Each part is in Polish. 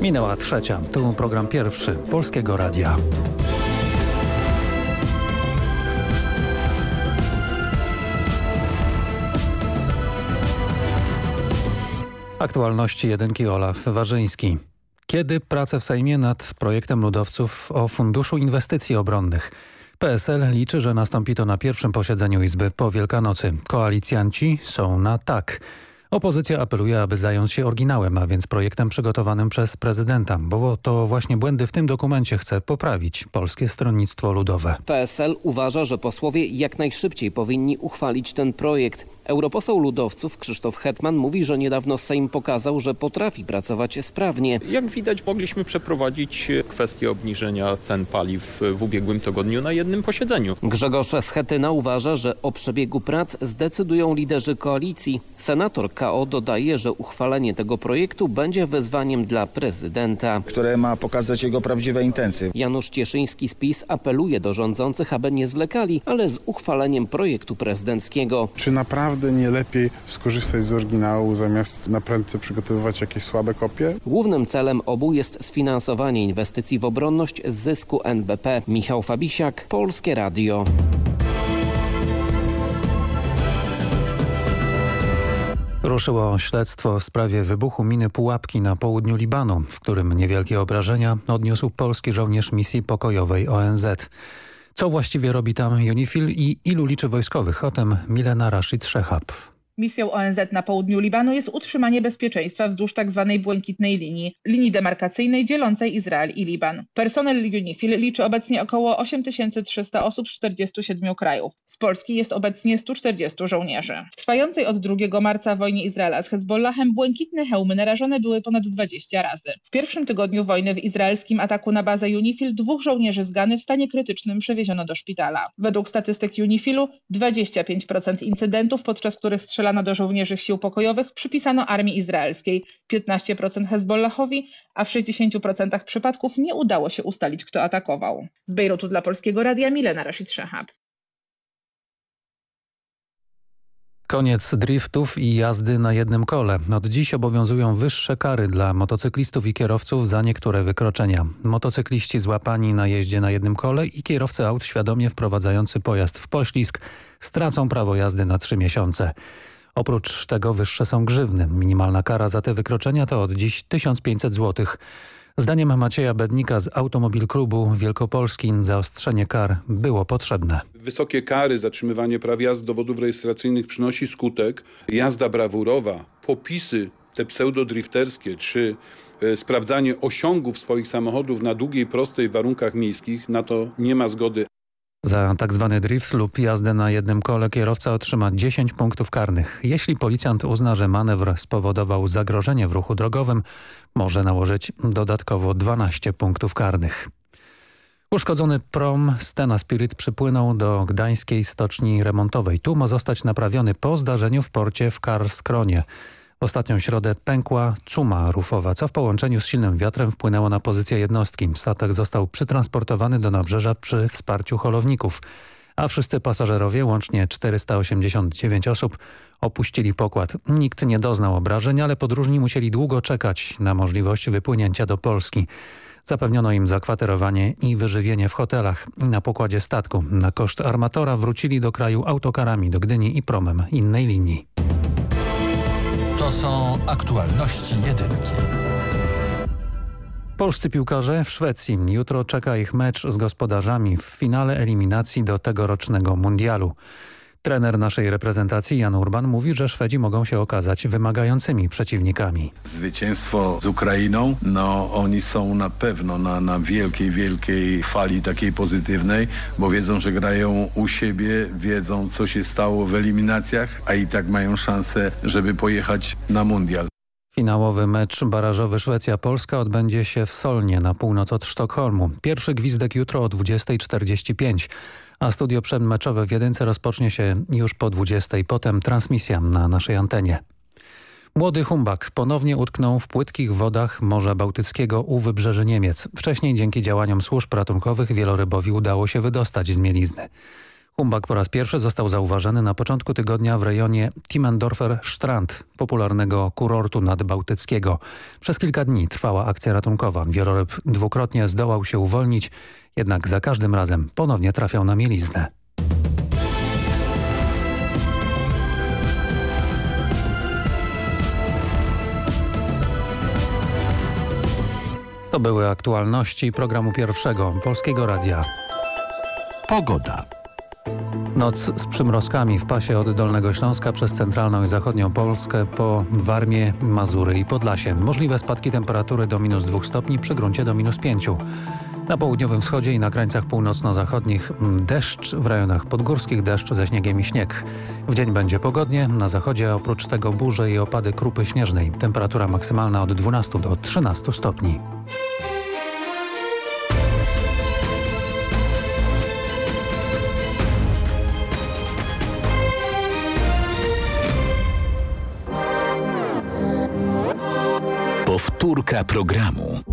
Minęła trzecia. Tu program pierwszy Polskiego Radia. Aktualności jedynki Olaf Warzyński. Kiedy prace w Sejmie nad projektem ludowców o Funduszu Inwestycji Obronnych? PSL liczy, że nastąpi to na pierwszym posiedzeniu Izby po Wielkanocy. Koalicjanci są na tak. Opozycja apeluje, aby zająć się oryginałem, a więc projektem przygotowanym przez prezydenta, bo to właśnie błędy w tym dokumencie chce poprawić Polskie Stronnictwo Ludowe. PSL uważa, że posłowie jak najszybciej powinni uchwalić ten projekt. Europoseł ludowców Krzysztof Hetman mówi, że niedawno Sejm pokazał, że potrafi pracować sprawnie. Jak widać mogliśmy przeprowadzić kwestię obniżenia cen paliw w ubiegłym tygodniu na jednym posiedzeniu. Grzegorz Schetyna uważa, że o przebiegu prac zdecydują liderzy koalicji. Senator KO dodaje, że uchwalenie tego projektu będzie wezwaniem dla prezydenta. które ma pokazać jego prawdziwe intencje. Janusz Cieszyński z PiS apeluje do rządzących, aby nie zwlekali, ale z uchwaleniem projektu prezydenckiego. Czy naprawdę nie lepiej skorzystać z oryginału zamiast na prędce przygotowywać jakieś słabe kopie? Głównym celem obu jest sfinansowanie inwestycji w obronność z zysku NBP. Michał Fabisiak, Polskie Radio. Ruszyło śledztwo w sprawie wybuchu miny Pułapki na południu Libanu, w którym niewielkie obrażenia odniósł polski żołnierz misji pokojowej ONZ. Co właściwie robi tam UNIFIL i ilu liczy wojskowych? O tym Milena Rashid Szechab. Misją ONZ na południu Libanu jest utrzymanie bezpieczeństwa wzdłuż tzw. błękitnej linii, linii demarkacyjnej dzielącej Izrael i Liban. Personel UNIFIL liczy obecnie około 8300 osób z 47 krajów. Z Polski jest obecnie 140 żołnierzy. W trwającej od 2 marca wojnie Izraela z Hezbollahem błękitne hełmy narażone były ponad 20 razy. W pierwszym tygodniu wojny w izraelskim ataku na bazę UNIFIL dwóch żołnierzy z Gany w stanie krytycznym przewieziono do szpitala. Według statystyk UNIFIL-u 25% incydentów, podczas których strzelano do żołnierzy sił pokojowych, przypisano armii izraelskiej, 15% Hezbollahowi, a w 60% przypadków nie udało się ustalić, kto atakował. Z Bejrutu dla Polskiego Radia Milena Rashid Shahab. Koniec driftów i jazdy na jednym kole. Od dziś obowiązują wyższe kary dla motocyklistów i kierowców za niektóre wykroczenia. Motocykliści złapani na jeździe na jednym kole i kierowcy aut świadomie wprowadzający pojazd w poślizg stracą prawo jazdy na trzy miesiące. Oprócz tego wyższe są grzywny. Minimalna kara za te wykroczenia to od dziś 1500 zł. Zdaniem Macieja Bednika z Automobil Klubu Wielkopolski zaostrzenie kar było potrzebne. Wysokie kary, zatrzymywanie praw jazdy dowodów rejestracyjnych przynosi skutek. Jazda brawurowa, popisy te pseudodrifterskie czy e, sprawdzanie osiągów swoich samochodów na długiej, prostej w warunkach miejskich, na to nie ma zgody. Za tzw. Tak drift lub jazdę na jednym kole kierowca otrzyma 10 punktów karnych. Jeśli policjant uzna, że manewr spowodował zagrożenie w ruchu drogowym, może nałożyć dodatkowo 12 punktów karnych. Uszkodzony prom Stena Spirit przypłynął do gdańskiej stoczni remontowej. Tu ma zostać naprawiony po zdarzeniu w porcie w Karskronie. Ostatnią środę pękła czuma rufowa, co w połączeniu z silnym wiatrem wpłynęło na pozycję jednostki. Statek został przytransportowany do nabrzeża przy wsparciu holowników, a wszyscy pasażerowie, łącznie 489 osób, opuścili pokład. Nikt nie doznał obrażeń, ale podróżni musieli długo czekać na możliwość wypłynięcia do Polski. Zapewniono im zakwaterowanie i wyżywienie w hotelach i na pokładzie statku. Na koszt armatora wrócili do kraju autokarami do Gdyni i promem innej linii. To są aktualności jedynki. Polscy piłkarze w Szwecji. Jutro czeka ich mecz z gospodarzami w finale eliminacji do tegorocznego mundialu. Trener naszej reprezentacji Jan Urban mówi, że Szwedzi mogą się okazać wymagającymi przeciwnikami. Zwycięstwo z Ukrainą, no oni są na pewno na, na wielkiej, wielkiej fali takiej pozytywnej, bo wiedzą, że grają u siebie, wiedzą co się stało w eliminacjach, a i tak mają szansę, żeby pojechać na mundial. Finałowy mecz barażowy Szwecja-Polska odbędzie się w Solnie na północ od Sztokholmu. Pierwszy gwizdek jutro o 20.45 a studio przedmeczowe w Jedynce rozpocznie się już po 20. Potem transmisja na naszej antenie. Młody Humbak ponownie utknął w płytkich wodach Morza Bałtyckiego u wybrzeży Niemiec. Wcześniej dzięki działaniom służb ratunkowych wielorybowi udało się wydostać z mielizny. Humbak po raz pierwszy został zauważony na początku tygodnia w rejonie Timmendorfer Strand, popularnego kurortu nadbałtyckiego. Przez kilka dni trwała akcja ratunkowa. Wieloryb dwukrotnie zdołał się uwolnić, jednak za każdym razem ponownie trafiał na mieliznę. To były aktualności programu pierwszego Polskiego Radia. Pogoda. Noc z przymrozkami w pasie od Dolnego Śląska przez centralną i zachodnią Polskę po Warmię, Mazury i Podlasie. Możliwe spadki temperatury do minus 2 stopni, przy gruncie do minus 5. Na południowym wschodzie i na krańcach północno-zachodnich deszcz, w rejonach podgórskich deszcz ze śniegiem i śnieg. W dzień będzie pogodnie, na zachodzie oprócz tego burze i opady krupy śnieżnej. Temperatura maksymalna od 12 do 13 stopni. Powtórka programu.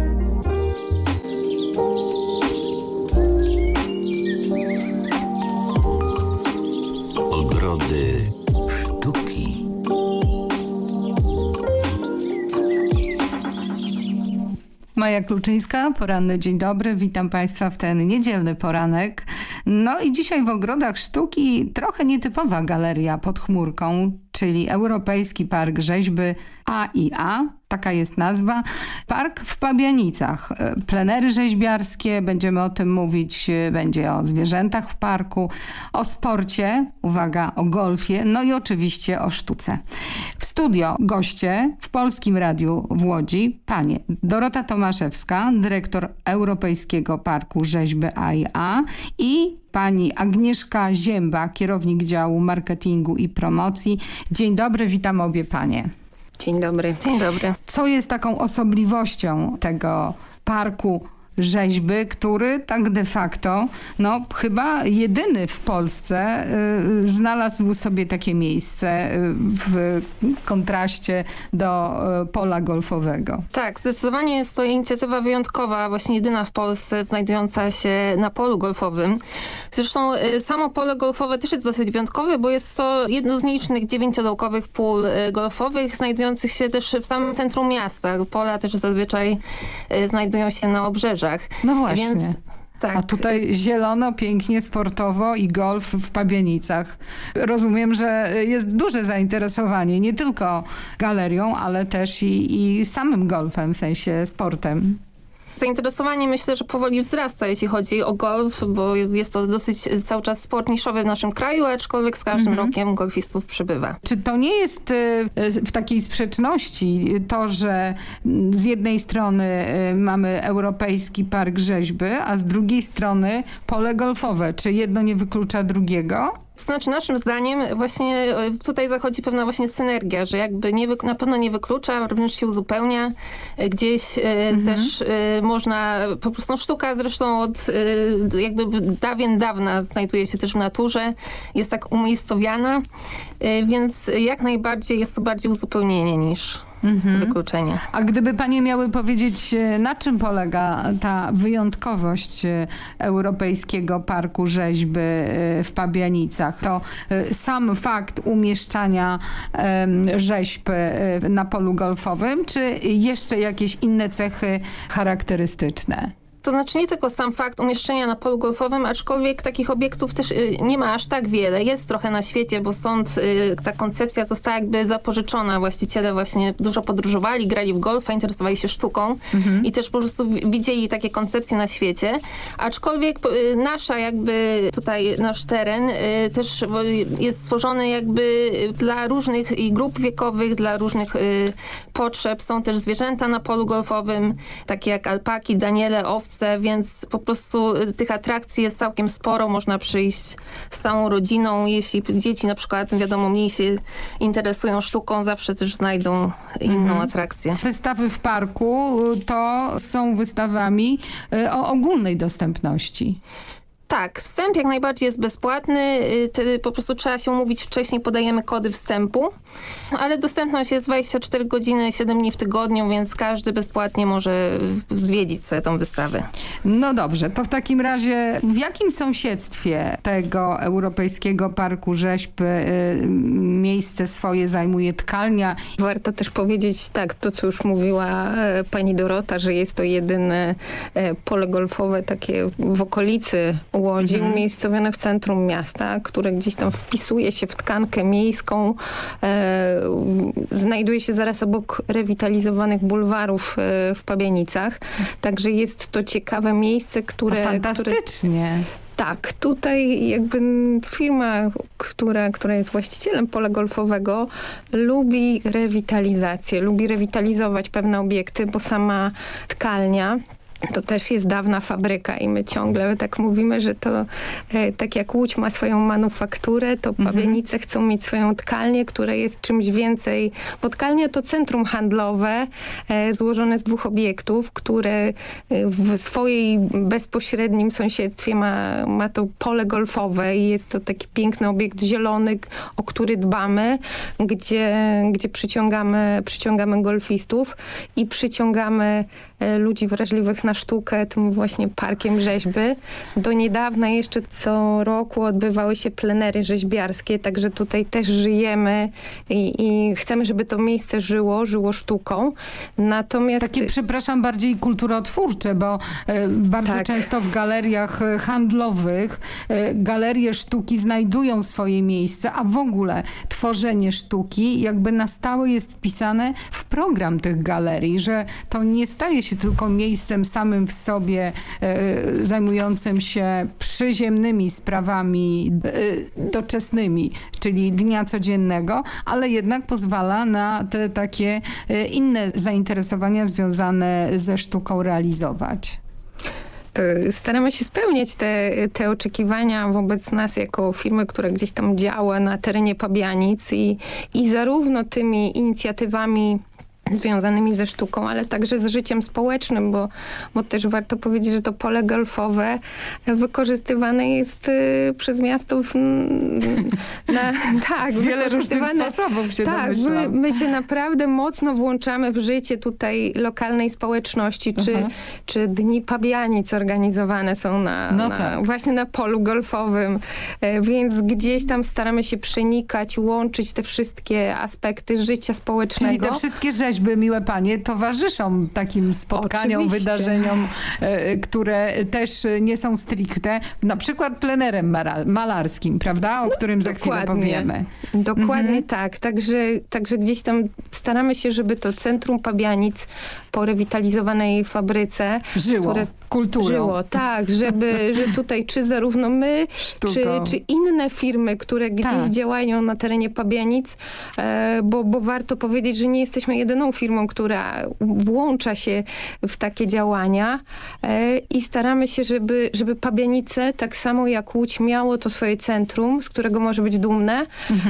Maja Kluczyńska, poranny dzień dobry, witam Państwa w ten niedzielny poranek. No i dzisiaj w Ogrodach Sztuki trochę nietypowa galeria pod chmurką, czyli Europejski Park Rzeźby AIA, taka jest nazwa. Park w Pabianicach. Plenery rzeźbiarskie, będziemy o tym mówić, będzie o zwierzętach w parku, o sporcie, uwaga, o golfie, no i oczywiście o sztuce. W studio goście w Polskim Radiu w Łodzi, panie Dorota Tomaszewska, dyrektor Europejskiego Parku Rzeźby AIA i pani Agnieszka Zięba, kierownik działu marketingu i promocji. Dzień dobry, witam obie panie. Dzień dobry. Dzień dobry. Co jest taką osobliwością tego parku rzeźby, który tak de facto, no chyba jedyny w Polsce y, znalazł sobie takie miejsce y, w kontraście do y, pola golfowego. Tak, zdecydowanie jest to inicjatywa wyjątkowa, właśnie jedyna w Polsce znajdująca się na polu golfowym. Zresztą y, samo pole golfowe też jest dosyć wyjątkowe, bo jest to jedno z nielicznych dziewięciodołkowych pól y, golfowych, znajdujących się też w samym centrum miasta. Pola też zazwyczaj znajdują się na obrzeżach. No właśnie. Więc, tak. A tutaj zielono, pięknie, sportowo i golf w Pabienicach. Rozumiem, że jest duże zainteresowanie nie tylko galerią, ale też i, i samym golfem, w sensie sportem. Zainteresowanie myślę, że powoli wzrasta, jeśli chodzi o golf, bo jest to dosyć cały czas sport niszowy w naszym kraju, aczkolwiek z każdym Mhm. rokiem golfistów przybywa. Czy to nie jest y, w takiej sprzeczności to, że z jednej strony y, mamy Europejski Park Rzeźby, a z drugiej strony pole golfowe? Czy jedno nie wyklucza drugiego? To znaczy naszym zdaniem właśnie e, tutaj zachodzi pewna właśnie synergia, że jakby nie, na pewno nie wyklucza, również się uzupełnia. E, Gdzieś e, też e, można, po prostu no, sztuka zresztą od jakby dawien dawna znajduje się też w naturze, jest tak umiejscowiana, więc jak najbardziej jest to bardziej uzupełnienie niż wykluczenie. A gdyby panie miały powiedzieć, e, na czym polega ta wyjątkowość e, Europejskiego Parku Rzeźby e, w Pabianicach, to sam fakt umieszczania rzeźb na polu golfowym, czy jeszcze jakieś inne cechy charakterystyczne? To znaczy nie tylko sam fakt umieszczenia na polu golfowym, aczkolwiek takich obiektów też y, nie ma aż tak wiele. Jest trochę na świecie, bo stąd y, ta koncepcja została jakby zapożyczona. Właściciele właśnie dużo podróżowali, grali w golfa, interesowali się sztuką i też po prostu wi- widzieli takie koncepcje na świecie. Aczkolwiek y, nasza jakby tutaj nasz teren też jest stworzony jakby dla różnych grup wiekowych, dla różnych potrzeb. Są też zwierzęta na polu golfowym, takie jak alpaki, daniele, owce, więc po prostu y, tych atrakcji jest całkiem sporo. Można przyjść z całą rodziną. Jeśli dzieci na przykład, wiadomo, mniej się interesują sztuką, zawsze też znajdą inną atrakcję. Wystawy w parku y, to są wystawami y, o ogólnej dostępności. Tak, wstęp jak najbardziej jest bezpłatny, y, wtedy po prostu trzeba się umówić wcześniej, podajemy kody wstępu, ale dostępność jest 24 godziny, 7 dni w tygodniu, więc każdy bezpłatnie może zwiedzić sobie tą wystawę. No dobrze, to w takim razie w jakim sąsiedztwie tego Europejskiego Parku Rzeźb y, miejsce swoje zajmuje tkalnia? Warto też powiedzieć tak, to co już mówiła e, pani Dorota, że jest to jedyne e, pole golfowe takie w okolicy Łodzi, Mhm. umiejscowione w centrum miasta, które gdzieś tam wpisuje się w tkankę miejską. E, znajduje się zaraz obok rewitalizowanych bulwarów e, w Pabianicach. Także jest to ciekawe miejsce, które... To które fantastycznie. tak, tutaj jakby firma, która, która jest właścicielem pola golfowego, lubi rewitalizację, lubi rewitalizować pewne obiekty, bo sama tkalnia to też jest dawna fabryka i my ciągle tak mówimy, że to e, tak jak Łódź ma swoją manufakturę, to Pabianice chcą mieć swoją tkalnię, która jest czymś więcej. Bo tkalnia to centrum handlowe e, złożone z dwóch obiektów, które e, w swojej bezpośrednim sąsiedztwie ma, ma to pole golfowe i jest to taki piękny obiekt zielony, o który dbamy, gdzie, gdzie przyciągamy, przyciągamy golfistów i przyciągamy ludzi wrażliwych na sztukę tym właśnie parkiem rzeźby. Do niedawna jeszcze co roku odbywały się plenery rzeźbiarskie, także tutaj też żyjemy i, i chcemy, żeby to miejsce żyło, żyło sztuką. Natomiast... Takie, przepraszam, bardziej kulturotwórcze, bo e, bardzo Tak. często w galeriach e, handlowych e, galerie sztuki znajdują swoje miejsce, a w ogóle tworzenie sztuki jakby na stałe jest wpisane w program tych galerii, że to nie staje się tylko miejscem samym w sobie e, zajmującym się przyziemnymi sprawami e, doczesnymi, czyli dnia codziennego, ale jednak pozwala na te takie e, inne zainteresowania związane ze sztuką realizować. Staramy się spełniać te, te oczekiwania wobec nas jako firmy, która gdzieś tam działa na terenie Pabianic i, i zarówno tymi inicjatywami związanymi ze sztuką, ale także z życiem społecznym, bo, bo też warto powiedzieć, że to pole golfowe wykorzystywane jest y, przez miasto w, na, tak, Wiele różnych sposobów się Tak, my, my się naprawdę mocno włączamy w życie tutaj lokalnej społeczności, czy, Mhm. czy dni Pabianic organizowane są na, No na, tak. właśnie na polu golfowym, e, więc gdzieś tam staramy się przenikać, łączyć te wszystkie aspekty życia społecznego. Czyli te wszystkie rzeźby, miłe panie, towarzyszą takim spotkaniom, Oczywiście. wydarzeniom, e, które też nie są stricte, na przykład plenerem malarskim, prawda? O którym za chwilę powiemy. Dokładnie Mhm. tak. Także, także gdzieś tam staramy się, żeby to centrum Pabianic po rewitalizowanej fabryce Żyło kulturą. Żyło, tak, żeby, że tutaj czy zarówno my, czy, czy inne firmy, które gdzieś Tak. działają na terenie Pabianic, e, bo, bo warto powiedzieć, że nie jesteśmy jedyną firmą, która włącza się w takie działania e, i staramy się, żeby, żeby Pabianice, tak samo jak Łódź, miało to swoje centrum, z którego może być dumne,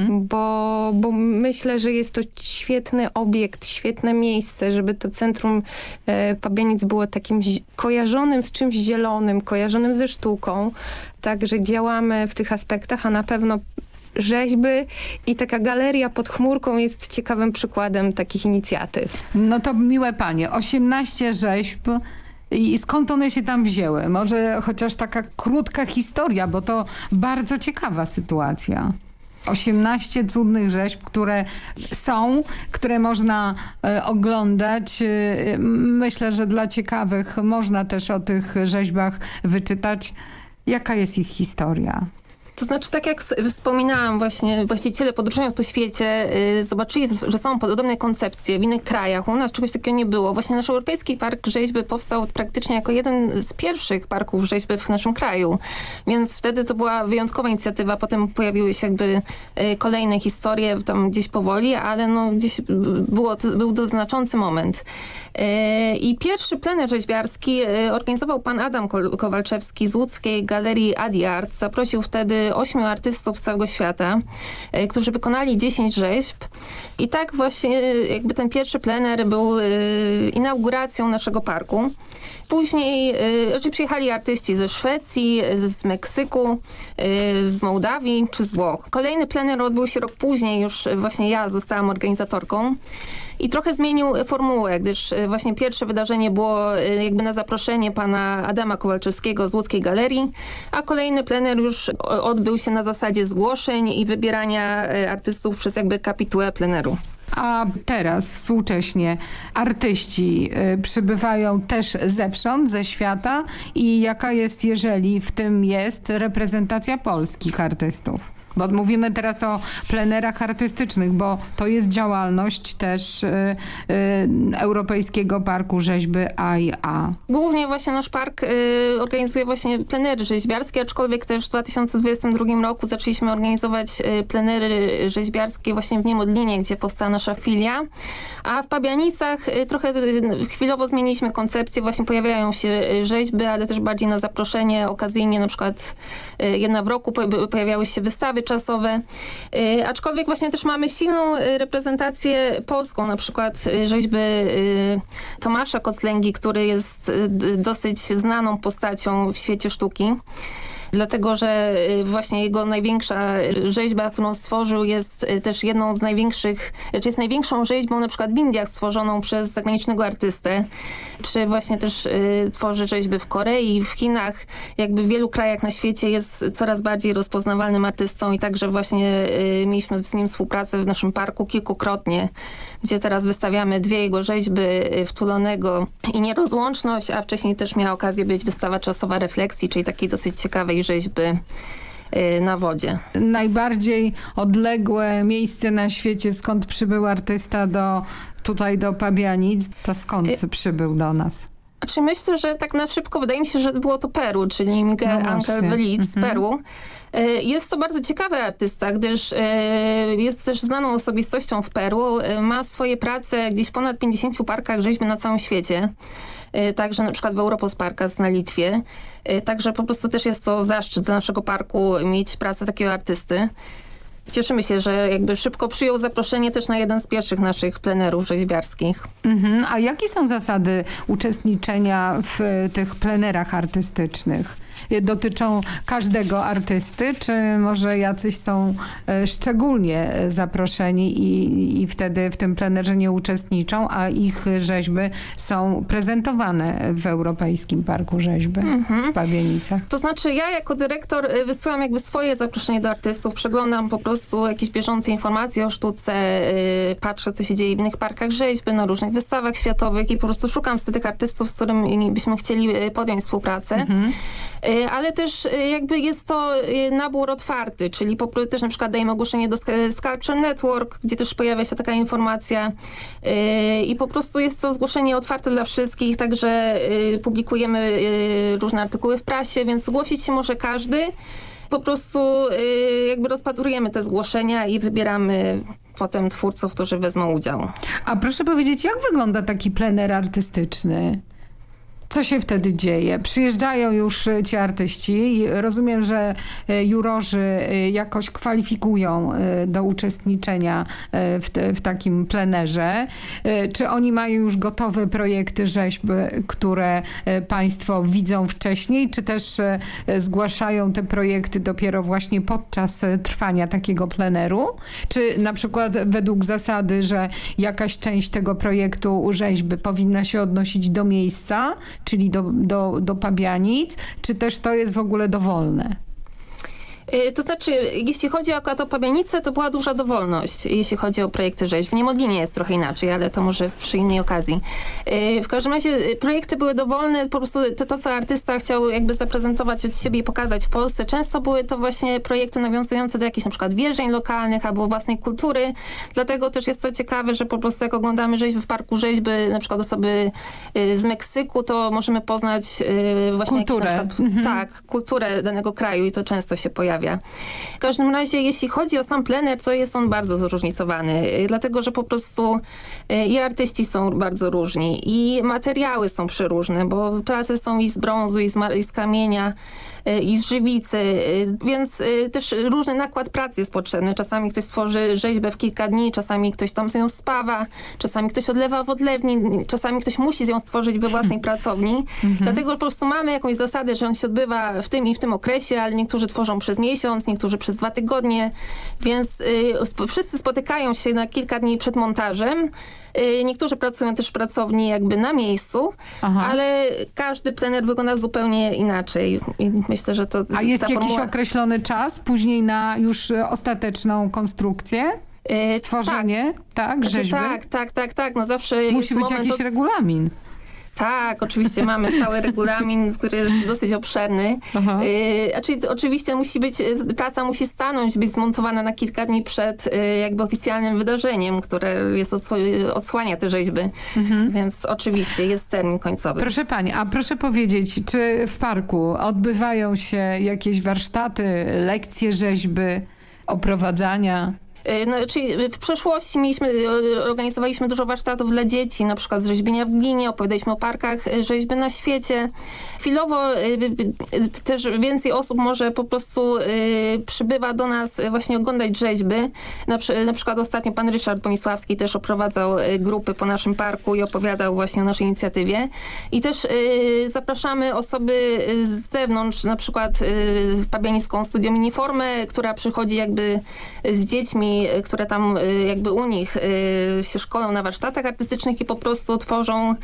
bo, bo myślę, że jest to świetny obiekt, świetne miejsce, żeby to centrum e, Pabianic było takim kojarzonym z czymś zielonym, kojarzonym ze sztuką. Także działamy w tych aspektach, a na pewno rzeźby i taka galeria pod chmurką jest ciekawym przykładem takich inicjatyw. No to miłe panie, 18 rzeźb. I skąd one się tam wzięły? Może chociaż taka krótka historia, bo to bardzo ciekawa sytuacja. 18 cudnych rzeźb, które są, które można e, oglądać. E, myślę, że dla ciekawych można też o tych rzeźbach wyczytać, jaka jest ich historia. To znaczy, tak jak wspominałam właśnie, właściciele podróżując po świecie y, zobaczyli, że są podobne koncepcje w innych krajach. U nas czegoś takiego nie było. Właśnie nasz Europejski Park Rzeźby powstał praktycznie jako jeden z pierwszych parków rzeźby w naszym kraju. Więc wtedy to była wyjątkowa inicjatywa. Potem pojawiły się jakby y, kolejne historie tam gdzieś powoli, ale no gdzieś y, było, to, był to znaczący moment. Y, I pierwszy plener rzeźbiarski y, organizował pan Adam Kowalczewski z łódzkiej galerii Adi Art. Zaprosił wtedy ośmiu artystów z całego świata, y, którzy wykonali 10 rzeźb. I tak właśnie y, jakby ten pierwszy plener był y, inauguracją naszego parku. Później znaczy przyjechali artyści ze Szwecji, z, Meksyku, z Mołdawii czy z Włoch. Kolejny plener odbył się rok później, już właśnie ja zostałam organizatorką. I trochę zmienił formułę, gdyż y, właśnie pierwsze wydarzenie było y, jakby na zaproszenie pana Adama Kowalczewskiego z Łódzkiej Galerii, a kolejny plener już odbył się na zasadzie zgłoszeń i wybierania y, artystów przez jakby kapitułę pleneru. A teraz współcześnie artyści przybywają też zewsząd, ze świata i jaka jest, jeżeli w tym jest, reprezentacja polskich artystów? Bo mówimy teraz o plenerach artystycznych, bo to jest działalność też y, y, Europejskiego Parku Rzeźby AIA. Głównie właśnie nasz park y, organizuje właśnie plenery rzeźbiarskie, aczkolwiek też w 2022 roku zaczęliśmy organizować y, plenery rzeźbiarskie właśnie w Niemodlinie, gdzie powstała nasza filia. A w Pabianicach y, trochę y, chwilowo zmieniliśmy koncepcję, właśnie pojawiają się rzeźby, ale też bardziej na zaproszenie, okazyjnie na przykład jedna w roku po- pojawiały się wystawy czasowe. Y, Aczkolwiek właśnie też mamy silną y, reprezentację polską, na przykład y, rzeźby Tomasza Koclęgi, który jest dosyć znaną postacią w świecie sztuki. Dlatego, że właśnie jego największa rzeźba, którą stworzył jest też jedną z największych, czy jest największą rzeźbą na przykład w Indiach stworzoną przez zagranicznego artystę. Czy właśnie też y, tworzy rzeźby w Korei, w Chinach. Jakby w wielu krajach na świecie jest coraz bardziej rozpoznawalnym artystą i także właśnie y, mieliśmy z nim współpracę w naszym parku kilkukrotnie, gdzie teraz wystawiamy dwie jego rzeźby y, Wtulonego i Nierozłączność, a wcześniej też miała okazję być wystawa czasowa refleksji, czyli takiej dosyć ciekawej rzeźby na wodzie. Najbardziej odległe miejsce na świecie, skąd przybył artysta do, tutaj do Pabianic, to skąd przybył do nas? Znaczy myślę, że tak na szybko wydaje mi się, że było to Peru, czyli Miguel No Angel. Beliz z Mhm. Peru. E, Jest to bardzo ciekawy artysta, gdyż e, jest też znaną osobistością w Peru. Ma swoje prace gdzieś w ponad 50 parkach rzeźby na całym świecie. E, Także na przykład w Europos Parkas na Litwie. E, Także po prostu też jest to zaszczyt dla naszego parku mieć pracę takiego artysty. Cieszymy się, że jakby szybko przyjął zaproszenie też na jeden z pierwszych naszych plenerów rzeźbiarskich. Mhm. A jakie są zasady uczestniczenia w e, tych plenerach artystycznych? E, Dotyczą każdego artysty, czy może jacyś są e, szczególnie e, zaproszeni i, i wtedy w tym plenerze nie uczestniczą, a ich rzeźby są prezentowane w Europejskim Parku Rzeźby w Pawienicach? To znaczy ja jako dyrektor y, wysyłam jakby swoje zaproszenie do artystów, przeglądam po prostu jakieś bieżące informacje o sztuce, y, patrzę co się dzieje w innych parkach rzeźby, na różnych wystawach światowych i po prostu szukam z tych artystów, z którymi byśmy chcieli y, podjąć współpracę. Y, Ale też y, jakby jest to y, nabór otwarty, czyli też na przykład dajemy ogłoszenie do Sculpture Network, gdzie też pojawia się taka informacja i po prostu jest to zgłoszenie otwarte dla wszystkich, także publikujemy różne artykuły w prasie, więc zgłosić się może każdy. Po prostu jakby rozpatrujemy te zgłoszenia i wybieramy potem twórców, którzy wezmą udział. A proszę powiedzieć, jak wygląda taki plener artystyczny? Co się wtedy dzieje? Przyjeżdżają już e, ci artyści. Rozumiem, że e, jurorzy e, jakoś kwalifikują do uczestniczenia w, te, w takim plenerze. Czy oni mają już gotowe projekty rzeźb, które państwo widzą wcześniej, czy też zgłaszają te projekty dopiero właśnie podczas trwania takiego pleneru? Czy na przykład według zasady, że jakaś część tego projektu rzeźby powinna się odnosić do miejsca, czyli do, do, do Pabianic, czy też to jest w ogóle dowolne? Y, To znaczy, jeśli chodzi o akurat o Pabianicę, to była duża dowolność, jeśli chodzi o projekty rzeźb. W Niemodlinie jest trochę inaczej, ale to może przy innej okazji. Y, W każdym razie y, projekty były dowolne, po prostu to, to co artysta chciał jakby zaprezentować od siebie i pokazać w Polsce. Często były to właśnie projekty nawiązujące do jakichś na przykład wierzeń lokalnych albo własnej kultury. Dlatego też jest to ciekawe, że po prostu jak oglądamy rzeźby w Parku Rzeźby, na przykład osoby z Meksyku, to możemy poznać właśnie jakieś Kulturę. na przykład, tak, kulturę danego kraju i to często się pojawia. W każdym razie, jeśli chodzi o sam plener, to jest on bardzo zróżnicowany, y, dlatego że po prostu y, i artyści są bardzo różni i materiały są przeróżne, bo prace są i z brązu, i z, i z kamienia. Y, i z żywicy, y, więc y, też różny nakład pracy jest potrzebny. Czasami ktoś stworzy rzeźbę w kilka dni, czasami ktoś tam z nią spawa, czasami ktoś odlewa w odlewni, czasami ktoś musi ją stworzyć we własnej pracowni. Dlatego po prostu mamy jakąś zasadę, że on się odbywa w tym i w tym okresie, ale niektórzy tworzą przez miesiąc, niektórzy przez dwa tygodnie, więc wszyscy spotykają się na kilka dni przed montażem. Y, Niektórzy pracują też w pracowni jakby na miejscu, Aha. ale każdy plener wygląda zupełnie inaczej i myślę, że to A jest jakiś formuła- określony czas później na już e, ostateczną konstrukcję? Y, Stworzenie, tak, Znaczy, rzeźby? tak, tak, tak, tak. No zawsze Musi być moment jakiś od- regulamin. Tak, oczywiście mamy cały regulamin, który jest dosyć obszerny. Aha. Y, znaczy, oczywiście musi być, y, praca musi stanąć, być zmontowana na kilka dni przed y, jakby oficjalnym wydarzeniem, które jest odsł- odsłania te rzeźby. Więc oczywiście jest termin końcowy. Proszę pani, a proszę powiedzieć, czy w parku odbywają się jakieś warsztaty, lekcje rzeźby, oprowadzania? Y, No, czyli w przeszłości mieliśmy, organizowaliśmy dużo warsztatów dla dzieci, na przykład z rzeźbienia w glinie, opowiadaliśmy o parkach y, rzeźby na świecie. Chwilowo y, też więcej osób może po prostu przybywa do nas właśnie oglądać rzeźby. Na, na przykład ostatnio pan Ryszard Ponisławski też oprowadzał grupy po naszym parku i opowiadał właśnie o naszej inicjatywie. I też zapraszamy osoby z zewnątrz, na przykład y, Pabianicką Studio Miniformę, która przychodzi jakby z dziećmi, y, które tam y, jakby u nich y, się szkolą na warsztatach artystycznych i po prostu tworzą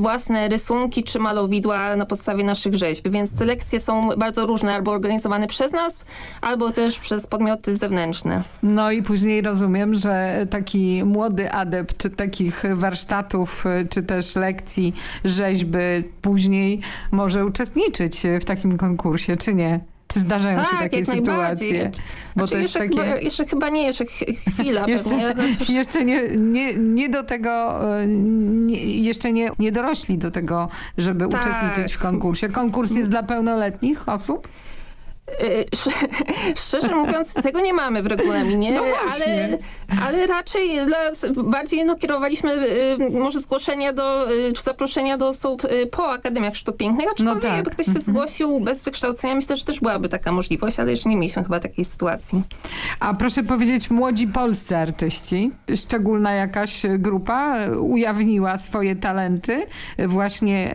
własne rysunki czy malowidła na podstawie naszych rzeźb. Więc te lekcje są bardzo różne, albo organizowane przez nas, albo też przez podmioty zewnętrzne. No i później rozumiem, że taki młody adept takich warsztatów czy też lekcji rzeźby później może uczestniczyć w takim konkursie, czy nie? Czy zdarzają się Tak, takie jak najbardziej. sytuacje? Bo Znaczy, to jest jeszcze, takie... chyba, jeszcze chyba nie, jeszcze ch- chwila Jeszcze, pewnie. jeszcze nie, nie, nie do tego, y, nie, jeszcze nie, nie dorośli do tego, żeby Tak. uczestniczyć w konkursie. Konkurs jest dla pełnoletnich osób? Y, sz- Szczerze mówiąc, tego nie mamy w regulaminie, No ale, ale raczej dla, bardziej no, kierowaliśmy y, może zgłoszenia do, y, czy zaproszenia do osób po Akademiach Sztuk Pięknych, aczkolwiek tak. jakby ktoś się zgłosił bez wykształcenia, myślę, że też byłaby taka możliwość, ale jeszcze nie mieliśmy chyba takiej sytuacji. A proszę powiedzieć, młodzi polscy artyści, szczególna jakaś grupa ujawniła swoje talenty właśnie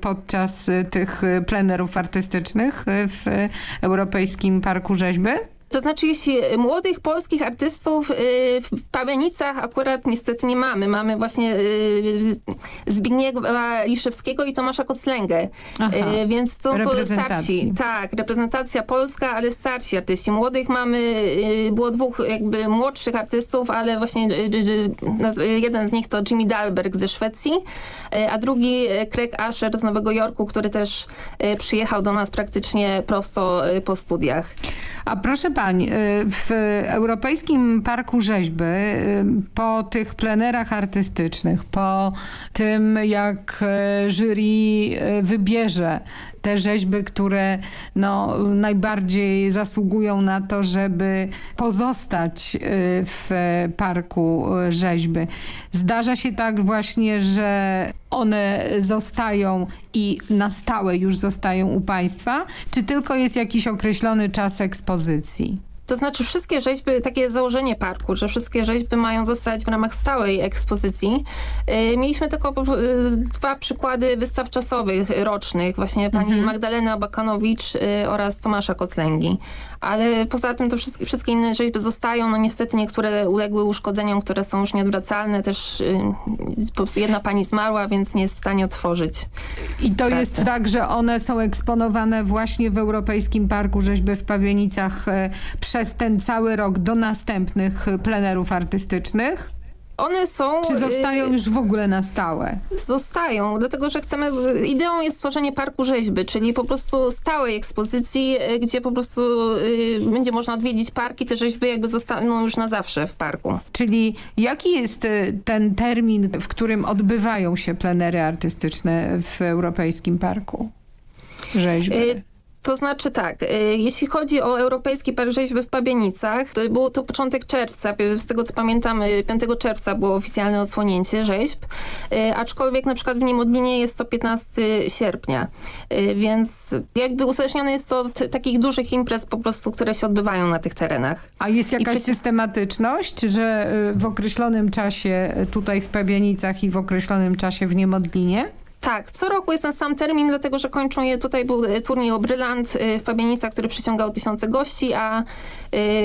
podczas tych plenerów artystycznych w Europejskim Parku Rzeźby? To znaczy, jeśli młodych polskich artystów y, w Pawienicach akurat niestety nie mamy. Mamy właśnie y, Zbigniewa Liszewskiego i Tomasza Koclęgę. Aha. Y, Więc to, to starsi. Tak, reprezentacja polska, ale starsi artyści. Młodych mamy, y, było dwóch jakby młodszych artystów, ale właśnie y, y, y, jeden z nich to Jimmy Dalberg ze Szwecji, y, a drugi y, Craig Asher z Nowego Jorku, który też y, przyjechał do nas praktycznie prosto y, po studiach. A proszę pani, y, w Europejskim Parku Rzeźby y, po tych plenerach artystycznych, po tym jak y, jury wybierze te rzeźby, które no, najbardziej zasługują na to, żeby pozostać y, w parku y, rzeźby. Zdarza się tak właśnie, że one zostają i na stałe już zostają u państwa, czy tylko jest jakiś określony czas ekspozycji? To znaczy wszystkie rzeźby, takie jest założenie parku, że wszystkie rzeźby mają zostać w ramach stałej ekspozycji. Yy, Mieliśmy tylko yy, dwa przykłady wystaw czasowych rocznych, właśnie pani Magdaleny Abakanowicz yy, oraz Tomasza Koclęgi. Ale poza tym to wszystkie, wszystkie inne rzeźby zostają. No niestety niektóre uległy uszkodzeniom, które są już nieodwracalne. Też prostu jedna pani zmarła, więc nie jest w stanie otworzyć. I to Pracy. jest tak, że one są eksponowane właśnie w Europejskim Parku Rzeźby w Pawienicach e, przez ten cały rok do następnych plenerów artystycznych? One są... Czy zostają yy, już w ogóle na stałe? Zostają, dlatego że chcemy, ideą jest stworzenie parku rzeźby, czyli po prostu stałej ekspozycji, y, gdzie po prostu y, będzie można odwiedzić park i te rzeźby jakby zostaną już na zawsze w parku. Czyli jaki jest ten termin, w którym odbywają się plenery artystyczne w Europejskim Parku Rzeźby? To znaczy tak, y, jeśli chodzi o Europejski Park Rzeźby w Pabienicach, to był to początek czerwca, z tego co pamiętam 5 czerwca było oficjalne odsłonięcie rzeźb, y, aczkolwiek na przykład w Niemodlinie jest to 15 sierpnia, y, więc jakby uzależnione jest to od takich dużych imprez po prostu, które się odbywają na tych terenach. A jest jakaś przecież- systematyczność, że w określonym czasie tutaj w Pabienicach i w określonym czasie w Niemodlinie? Tak, co roku jest ten sam termin, dlatego że kończą je, tutaj był e, turniej o Brylant e, w Pabienicach, który przyciągał tysiące gości, a e,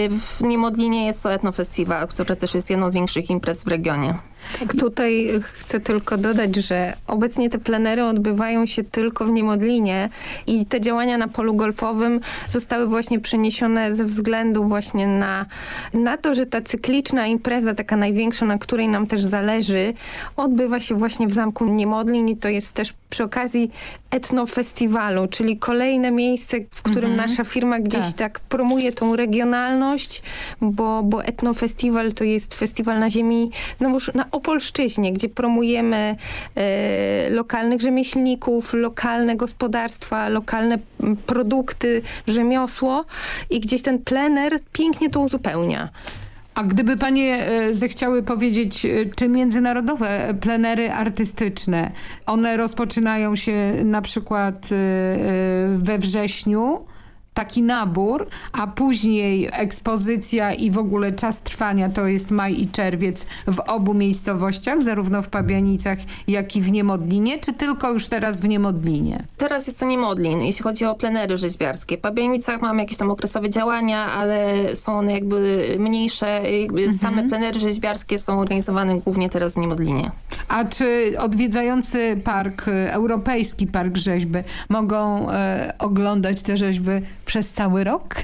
w Niemodlinie jest to etnofestiwal, który też jest jedną z większych imprez w regionie. Tak, tutaj chcę tylko dodać, że obecnie te plenery odbywają się tylko w Niemodlinie i te działania na polu golfowym zostały właśnie przeniesione ze względu właśnie na, na to, że ta cykliczna impreza, taka największa, na której nam też zależy, odbywa się właśnie w Zamku Niemodlin i to jest też przy okazji etnofestiwalu, czyli kolejne miejsce, w którym Mhm. nasza firma gdzieś Tak. tak promuje tą regionalność, bo, bo etnofestiwal to jest festiwal na ziemi, znowuż na Opolszczyźnie, gdzie promujemy e, lokalnych rzemieślników, lokalne gospodarstwa, lokalne produkty, rzemiosło i gdzieś ten plener pięknie to uzupełnia. A gdyby panie e, zechciały powiedzieć, e, czy międzynarodowe plenery artystyczne, one rozpoczynają się na przykład e, we wrześniu, taki nabór, a później ekspozycja i w ogóle czas trwania to jest maj i czerwiec w obu miejscowościach, zarówno w Pabianicach, jak i w Niemodlinie, czy tylko już teraz w Niemodlinie? Teraz jest to Niemodlin, jeśli chodzi o plenery rzeźbiarskie. W Pabienicach mamy jakieś tam okresowe działania, ale są one jakby mniejsze. Jakby Same plenery rzeźbiarskie są organizowane głównie teraz w Niemodlinie. A czy odwiedzający park, e, Europejski Park Rzeźby mogą e, oglądać te rzeźby przez cały rok?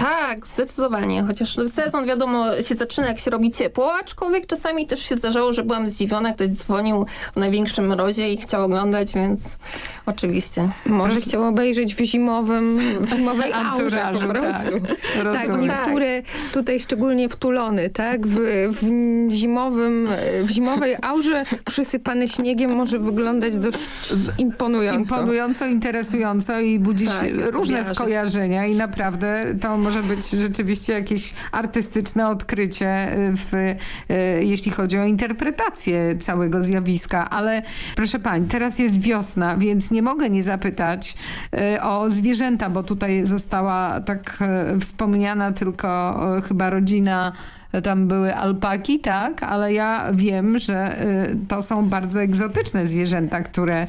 Tak, zdecydowanie. Chociaż sezon wiadomo się zaczyna, jak się robi ciepło, aczkolwiek czasami też się zdarzało, że byłam zdziwiona. Ktoś dzwonił w największym mrozie i chciał oglądać, więc oczywiście. Może chciał obejrzeć w zimowym, w zimowej aurze Anturażu, po prostu. tak. Tak, Rozumiem. niektóre tutaj szczególnie wtulony, tak? W, w zimowym, w zimowej aurze przysypany śniegiem może wyglądać dość imponująco. Imponująco, interesująco i budzi Tak, różne skojarzenia i naprawdę to może być rzeczywiście jakieś artystyczne odkrycie, y, w, y, jeśli chodzi o interpretację całego zjawiska. Ale proszę pani, teraz jest wiosna, więc nie mogę nie zapytać y, o zwierzęta, bo tutaj została tak wspomniana tylko chyba rodzina tam były alpaki, tak, ale ja wiem, że y, to są bardzo egzotyczne zwierzęta, które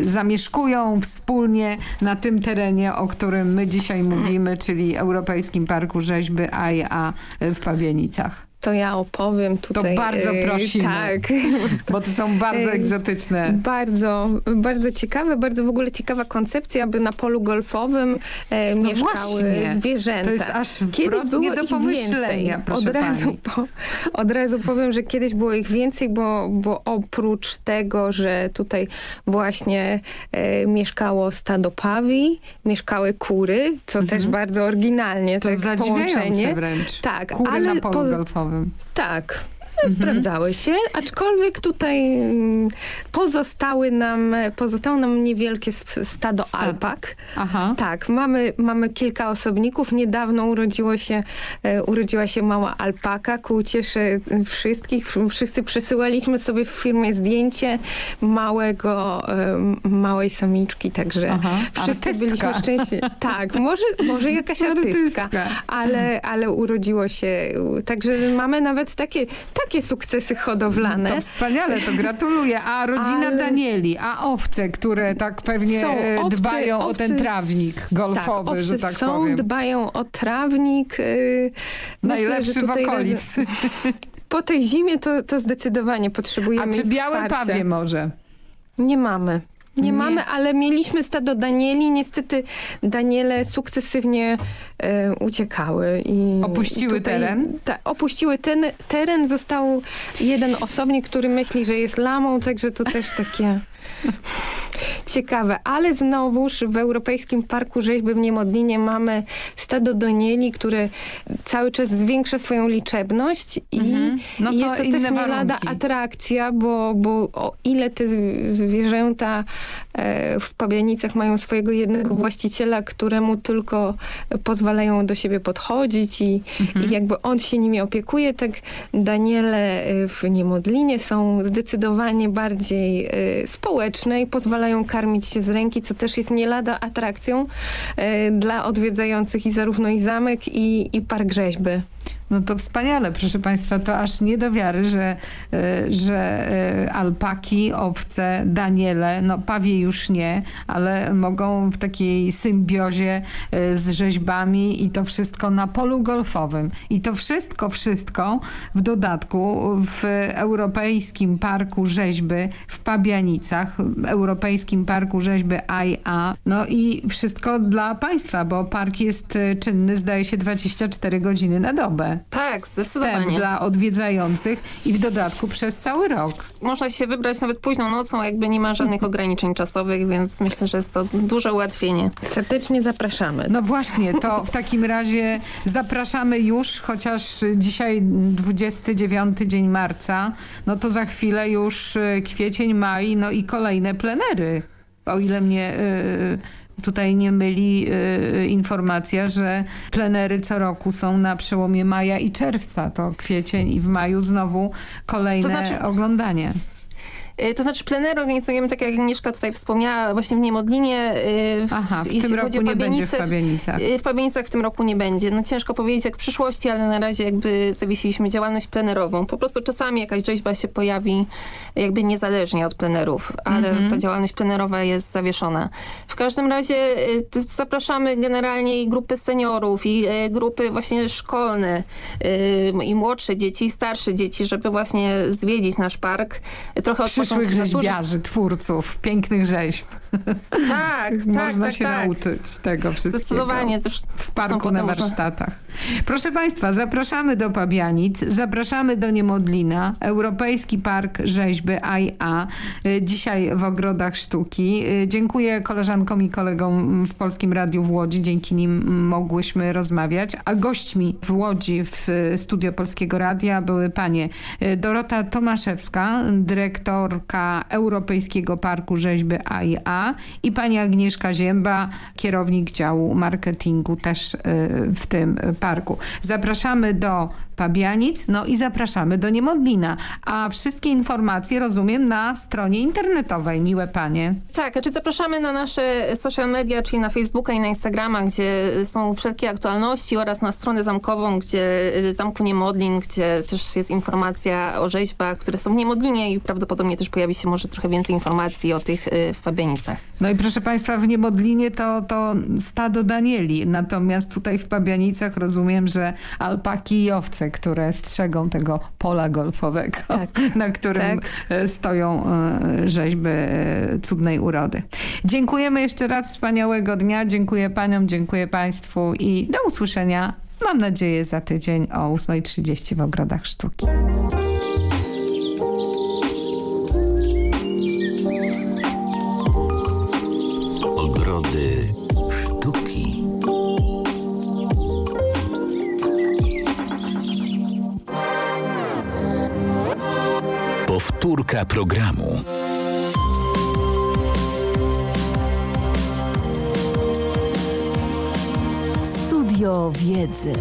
y, zamieszkują wspólnie na tym terenie, o którym my dzisiaj mówimy, czyli Europejskim Parku Rzeźby AIA w Pawienicach. To ja opowiem tutaj. bardzo e, prosimy. Tak. Bo to są bardzo Ej, egzotyczne. Bardzo, bardzo ciekawe, bardzo w ogóle ciekawa koncepcja, aby na polu golfowym e, No mieszkały właśnie. zwierzęta. To jest aż Kiedyś było nie do pomyślenia, od razu, po, od razu powiem, że kiedyś było ich więcej, bo, bo oprócz tego, że tutaj właśnie e, mieszkało stado pawi, mieszkały kury, co też bardzo oryginalnie, Mhm. To tak zadziwiające połączenie. wręcz. Tak, Kury ale na polu po- golfowym. Tak. Mhm. Sprawdzały się, aczkolwiek tutaj mm, pozostały nam, pozostało nam niewielkie stado alpak. Aha. Tak, mamy, mamy kilka osobników. Niedawno urodziło się, e, urodziła się mała alpaka ku uciesze wszystkich. Wszyscy przesyłaliśmy sobie w firmie zdjęcie małego, e, małej samiczki, także Aha, wszyscy artystka. byliśmy szczęśliwi. Tak, może, może jakaś artystka, Artystka. ale, ale urodziło się. Także mamy nawet takie, takie sukcesy hodowlane. To wspaniale, to gratuluję. A rodzina Ale- Danieli, a owce, które tak pewnie owce- dbają o ten trawnik golfowy, tak, że tak są, powiem. dbają o trawnik. Myślę, Najlepszy że w okolicy. razem- Po tej zimie to, to zdecydowanie A potrzebujemy czy ich białe wsparcia. pawie może? Nie mamy. Nie, Nie. mamy, ale mieliśmy stado Danieli. Niestety Daniele sukcesywnie e, uciekały. I Opuściły tutaj- teren? Tak, opuściły ten teren. Został jeden osobnik, który myśli, że jest lamą, także to też takie ciekawe. Ale znowuż w Europejskim Parku Rzeźby w Niemodlinie mamy stado donieli, które cały czas zwiększa swoją liczebność i, Mhm. No i jest to też nie lada atrakcja, bo, bo o ile te zw- zwierzęta e, w Pabianicach mają swojego jednego właściciela, któremu tylko pozwalają do siebie podchodzić i, Mhm. i jakby on się nimi opiekuje, tak Daniele e, w Niemodlinie są zdecydowanie bardziej e, społeczne i pozwalają karmić się z ręki, co też jest nie lada atrakcją e, dla odwiedzających i zarówno i zamek i, i park rzeźby. No to wspaniale, proszę Państwa, to aż nie do wiary, że, e, że e, alpaki, owce, daniele, no pawie już nie, ale mogą w takiej symbiozie e, z rzeźbami i to wszystko na polu golfowym. I to wszystko, wszystko w dodatku w Europejskim Parku Rzeźby w Pabianicach, w Europejskim Parku Rzeźby IA. No i wszystko dla Państwa, bo park jest czynny, zdaje się, 24 godziny na dobę Tak, wstęp zdecydowanie. dla odwiedzających i w dodatku przez cały rok. Można się wybrać nawet późną nocą, jakby nie ma żadnych ograniczeń czasowych, więc myślę, że jest to duże ułatwienie. Serdecznie zapraszamy. No właśnie, to w takim razie zapraszamy już, chociaż dzisiaj 29 dzień marca, no to za chwilę już y, kwiecień, maj, no i kolejne plenery. O ile mnie y, tutaj nie myli y, informacja, że plenery co roku są na przełomie maja i czerwca. To kwiecień i w maju znowu kolejne To znaczy- oglądanie. Y, To znaczy plenery organizujemy, tak jak Agnieszka tutaj wspomniała, właśnie w Niemodlinie. y, W, Aha, w tym roku nie będzie w Pabianice, Pabianicach. y, W w tym roku nie będzie. No ciężko powiedzieć jak w przyszłości, ale na razie jakby zawiesiliśmy działalność plenerową. Po prostu czasami jakaś rzeźba się pojawi jakby niezależnie od plenerów, ale Mhm. ta działalność plenerowa jest zawieszona. W każdym razie zapraszamy generalnie i grupy seniorów, i grupy właśnie szkolne, i młodsze dzieci, i starsze dzieci, żeby właśnie zwiedzić nasz park. Trochę Przyszłych rzeźbiarzy, twórców, pięknych rzeźb. Tak, tak, Można tak, się tak. nauczyć tego wszystkiego. Zdecydowanie. Zresztą W parku na można- warsztatach. Proszę Państwa, zapraszamy do Pabianic, zapraszamy do Niemodlina, Europejski Park Rzeźby IA, y, dzisiaj w Ogrodach Sztuki. Y, Dziękuję koleżankom i kolegom w Polskim Radiu w Łodzi, dzięki nim mogłyśmy rozmawiać. A gośćmi w Łodzi w y, studio Polskiego Radia były panie Dorota Tomaszewska, dyrektorka Europejskiego Parku Rzeźby IA i pani Agnieszka Zięba, kierownik działu marketingu też y, w tym parku. Zapraszamy do Pabianic, no i zapraszamy do Niemodlina. A wszystkie informacje rozumiem na stronie internetowej, miłe panie. Tak, znaczy zapraszamy na nasze social media, czyli na Facebooka i na Instagrama, gdzie są wszelkie aktualności oraz na stronę zamkową, gdzie y, Zamku Niemodlin, gdzie też jest informacja o rzeźbach, które są w Niemodlinie i prawdopodobnie też pojawi się może trochę więcej informacji o tych y, w Pabianicach. No i proszę państwa, w Niemodlinie to, to stado Danieli, natomiast tutaj w Pabianicach rozumiem, że alpaki i owce, które strzegą tego pola golfowego, na którym tak. e, stoją e, rzeźby e, cudnej urody. Dziękujemy jeszcze raz, wspaniałego dnia, dziękuję paniom, dziękuję państwu i do usłyszenia, mam nadzieję, za tydzień o 8.30 w Ogrodach Sztuki. Powtórka programu. Studio Wiedzy.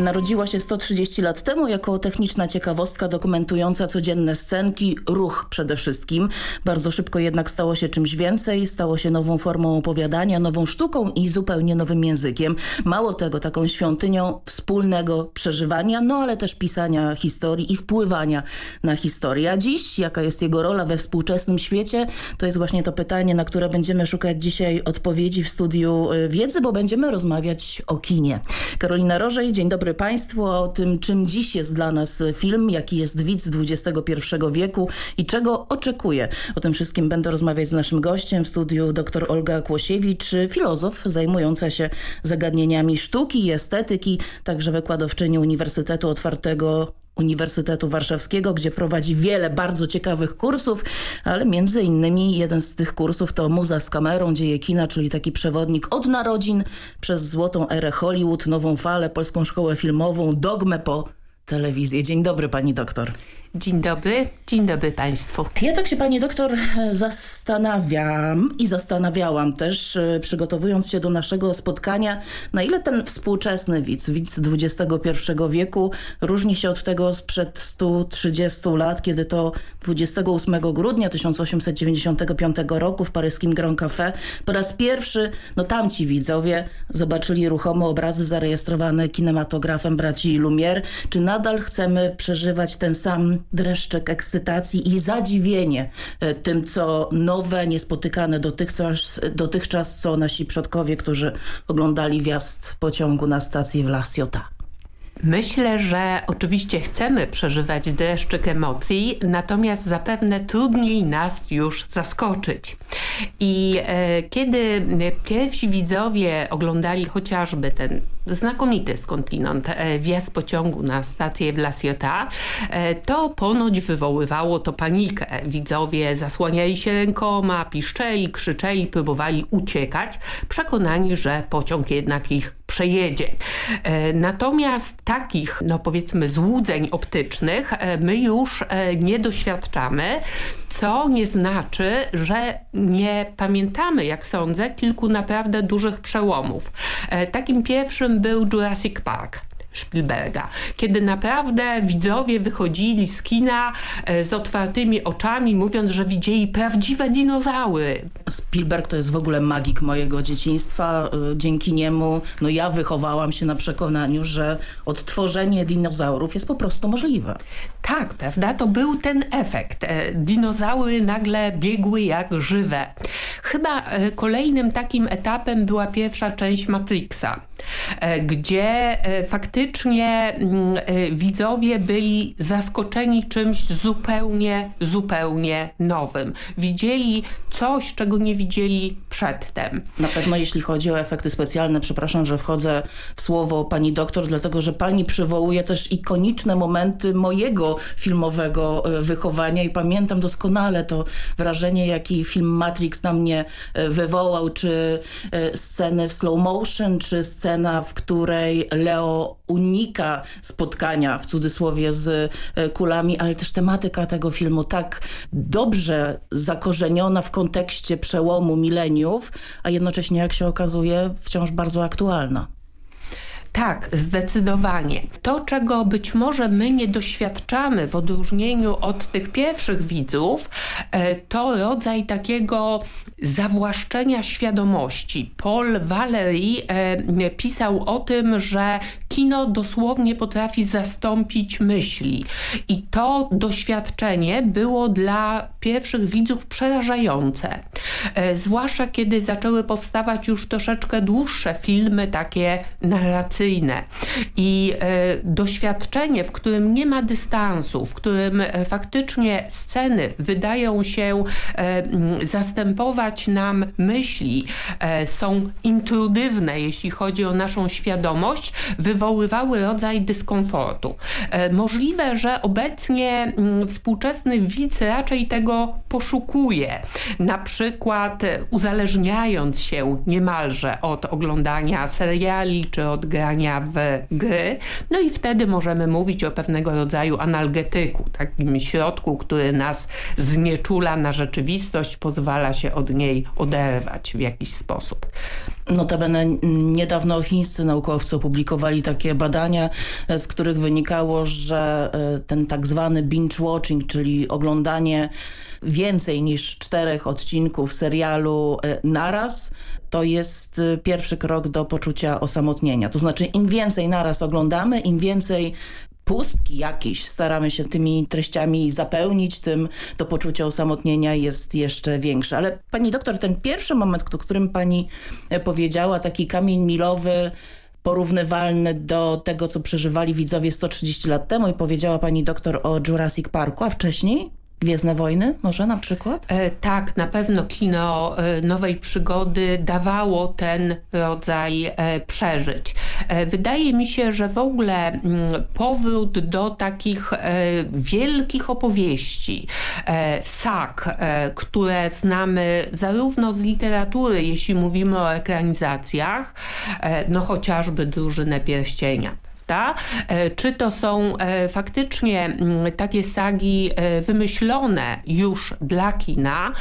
Narodziła się 130 lat temu jako techniczna ciekawostka dokumentująca codzienne scenki, ruch przede wszystkim. Bardzo szybko jednak stało się czymś więcej, stało się nową formą opowiadania, nową sztuką i zupełnie nowym językiem. Mało tego, taką świątynią wspólnego przeżywania, no ale też pisania historii i wpływania na historię. A dziś, jaka jest jego rola we współczesnym świecie, to jest właśnie to pytanie, na które będziemy szukać dzisiaj odpowiedzi w studiu y, wiedzy, bo będziemy rozmawiać o kinie. Karolina Rożej, dzień dobry Państwu, o tym, czym dziś jest dla nas film, jaki jest widz XXI wieku i czego oczekuje. O tym wszystkim będę rozmawiać z naszym gościem w studiu dr Olga Kłosiewicz, filozof zajmująca się zagadnieniami sztuki i estetyki, także wykładowczyni Uniwersytetu Otwartego Uniwersytetu Warszawskiego, gdzie prowadzi wiele bardzo ciekawych kursów, ale między innymi jeden z tych kursów to Muza z kamerą, dzieje kina, czyli taki przewodnik od narodzin przez złotą erę Hollywood, nową falę, polską szkołę filmową, dogmę po telewizję. Dzień dobry pani doktor. Dzień dobry, dzień dobry Państwu. Ja tak się Pani doktor zastanawiam i zastanawiałam też, e, przygotowując się do naszego spotkania, na ile ten współczesny widz, widz XXI wieku różni się od tego sprzed 130 lat, kiedy to 28 grudnia 1895 roku w paryskim Grand Café po raz pierwszy, no tamci widzowie zobaczyli ruchome obrazy zarejestrowane kinematografem braci Lumière. Czy nadal chcemy przeżywać ten sam dreszczek ekscytacji i zadziwienie e, tym, co nowe, niespotykane dotychczas, dotychczas co nasi przodkowie, którzy oglądali wjazd pociągu na stację w La Ciotat. Myślę, że oczywiście chcemy przeżywać dreszczyk emocji, natomiast zapewne trudniej nas już zaskoczyć. I e, kiedy pierwsi widzowie oglądali chociażby ten znakomity skądinąd e, wjazd pociągu na stację w La Ciotat, e, to ponoć wywoływało to panikę. Widzowie zasłaniali się rękoma, piszczeli, krzyczeli, próbowali uciekać, przekonani, że pociąg jednak ich przejedzie. E, natomiast takich, no powiedzmy, złudzeń optycznych my już nie doświadczamy, co nie znaczy, że nie pamiętamy, jak sądzę, kilku naprawdę dużych przełomów. Takim pierwszym był Jurassic Park. Spielberga. Kiedy naprawdę widzowie wychodzili z kina e, z otwartymi oczami, mówiąc, że widzieli prawdziwe dinozaury. Spielberg to jest w ogóle magik mojego dzieciństwa. E, dzięki niemu no ja wychowałam się na przekonaniu, że odtworzenie dinozaurów jest po prostu możliwe. Tak, prawda? To był ten efekt. E, dinozaury nagle biegły jak żywe. Chyba kolejnym takim etapem była pierwsza część Matrixa, gdzie faktycznie faktycznie mm, y, widzowie byli zaskoczeni czymś zupełnie, zupełnie nowym. Widzieli coś, czego nie widzieli przedtem. Na pewno jeśli chodzi o efekty specjalne, przepraszam, że wchodzę w słowo pani doktor, dlatego że pani przywołuje też ikoniczne momenty mojego filmowego wychowania i pamiętam doskonale to wrażenie, jaki film Matrix na mnie wywołał, czy sceny w slow motion, czy scena, w której Leo unika spotkania w cudzysłowie z e, kulami, ale też tematyka tego filmu tak dobrze zakorzeniona w kontekście przełomu mileniów, a jednocześnie jak się okazuje wciąż bardzo aktualna. Tak, zdecydowanie. To, czego być może my nie doświadczamy w odróżnieniu od tych pierwszych widzów, e, to rodzaj takiego zawłaszczenia świadomości. Paul Valery e, pisał o tym, że kino dosłownie potrafi zastąpić myśli. I to doświadczenie było dla pierwszych widzów przerażające. E, zwłaszcza kiedy zaczęły powstawać już troszeczkę dłuższe filmy, takie narracyjne. I e, doświadczenie, w którym nie ma dystansu, w którym e, faktycznie sceny wydają się zastępować nam myśli, są intrudywne, jeśli chodzi o naszą świadomość, wywoływały rodzaj dyskomfortu. Możliwe, że obecnie mm, współczesny widz raczej tego poszukuje. Na przykład uzależniając się niemalże od oglądania seriali czy od grania w gry. No i wtedy możemy mówić o pewnego rodzaju analgetyku, takim środku, który nas znieczula na rzeczywistość, pozwala się od niej oderwać w jakiś sposób. Notabene niedawno chińscy naukowcy opublikowali takie badania, z których wynikało, że e, ten tak zwany binge watching, czyli oglądanie więcej niż czterech odcinków serialu e, naraz, to jest e, pierwszy krok do poczucia osamotnienia. To znaczy im więcej naraz oglądamy, im więcej pustki jakieś staramy się tymi treściami zapełnić, tym to poczucie osamotnienia jest jeszcze większe. Ale pani doktor, ten pierwszy moment, o którym pani e, powiedziała, taki kamień milowy, porównywalny do tego, co przeżywali widzowie 130 lat temu i powiedziała pani doktor o Jurassic Parku, a wcześniej? Gwiezdne Wojny może na przykład? E, tak, na pewno kino e, nowej przygody dawało ten rodzaj e, przeżyć. Wydaje mi się, że w ogóle mm, powrót do takich wielkich opowieści, sak, które znamy zarówno z literatury, jeśli mówimy o ekranizacjach, no chociażby Drużynę Pierścienia E, czy to są e, faktycznie mm, takie sagi e, wymyślone już dla kina,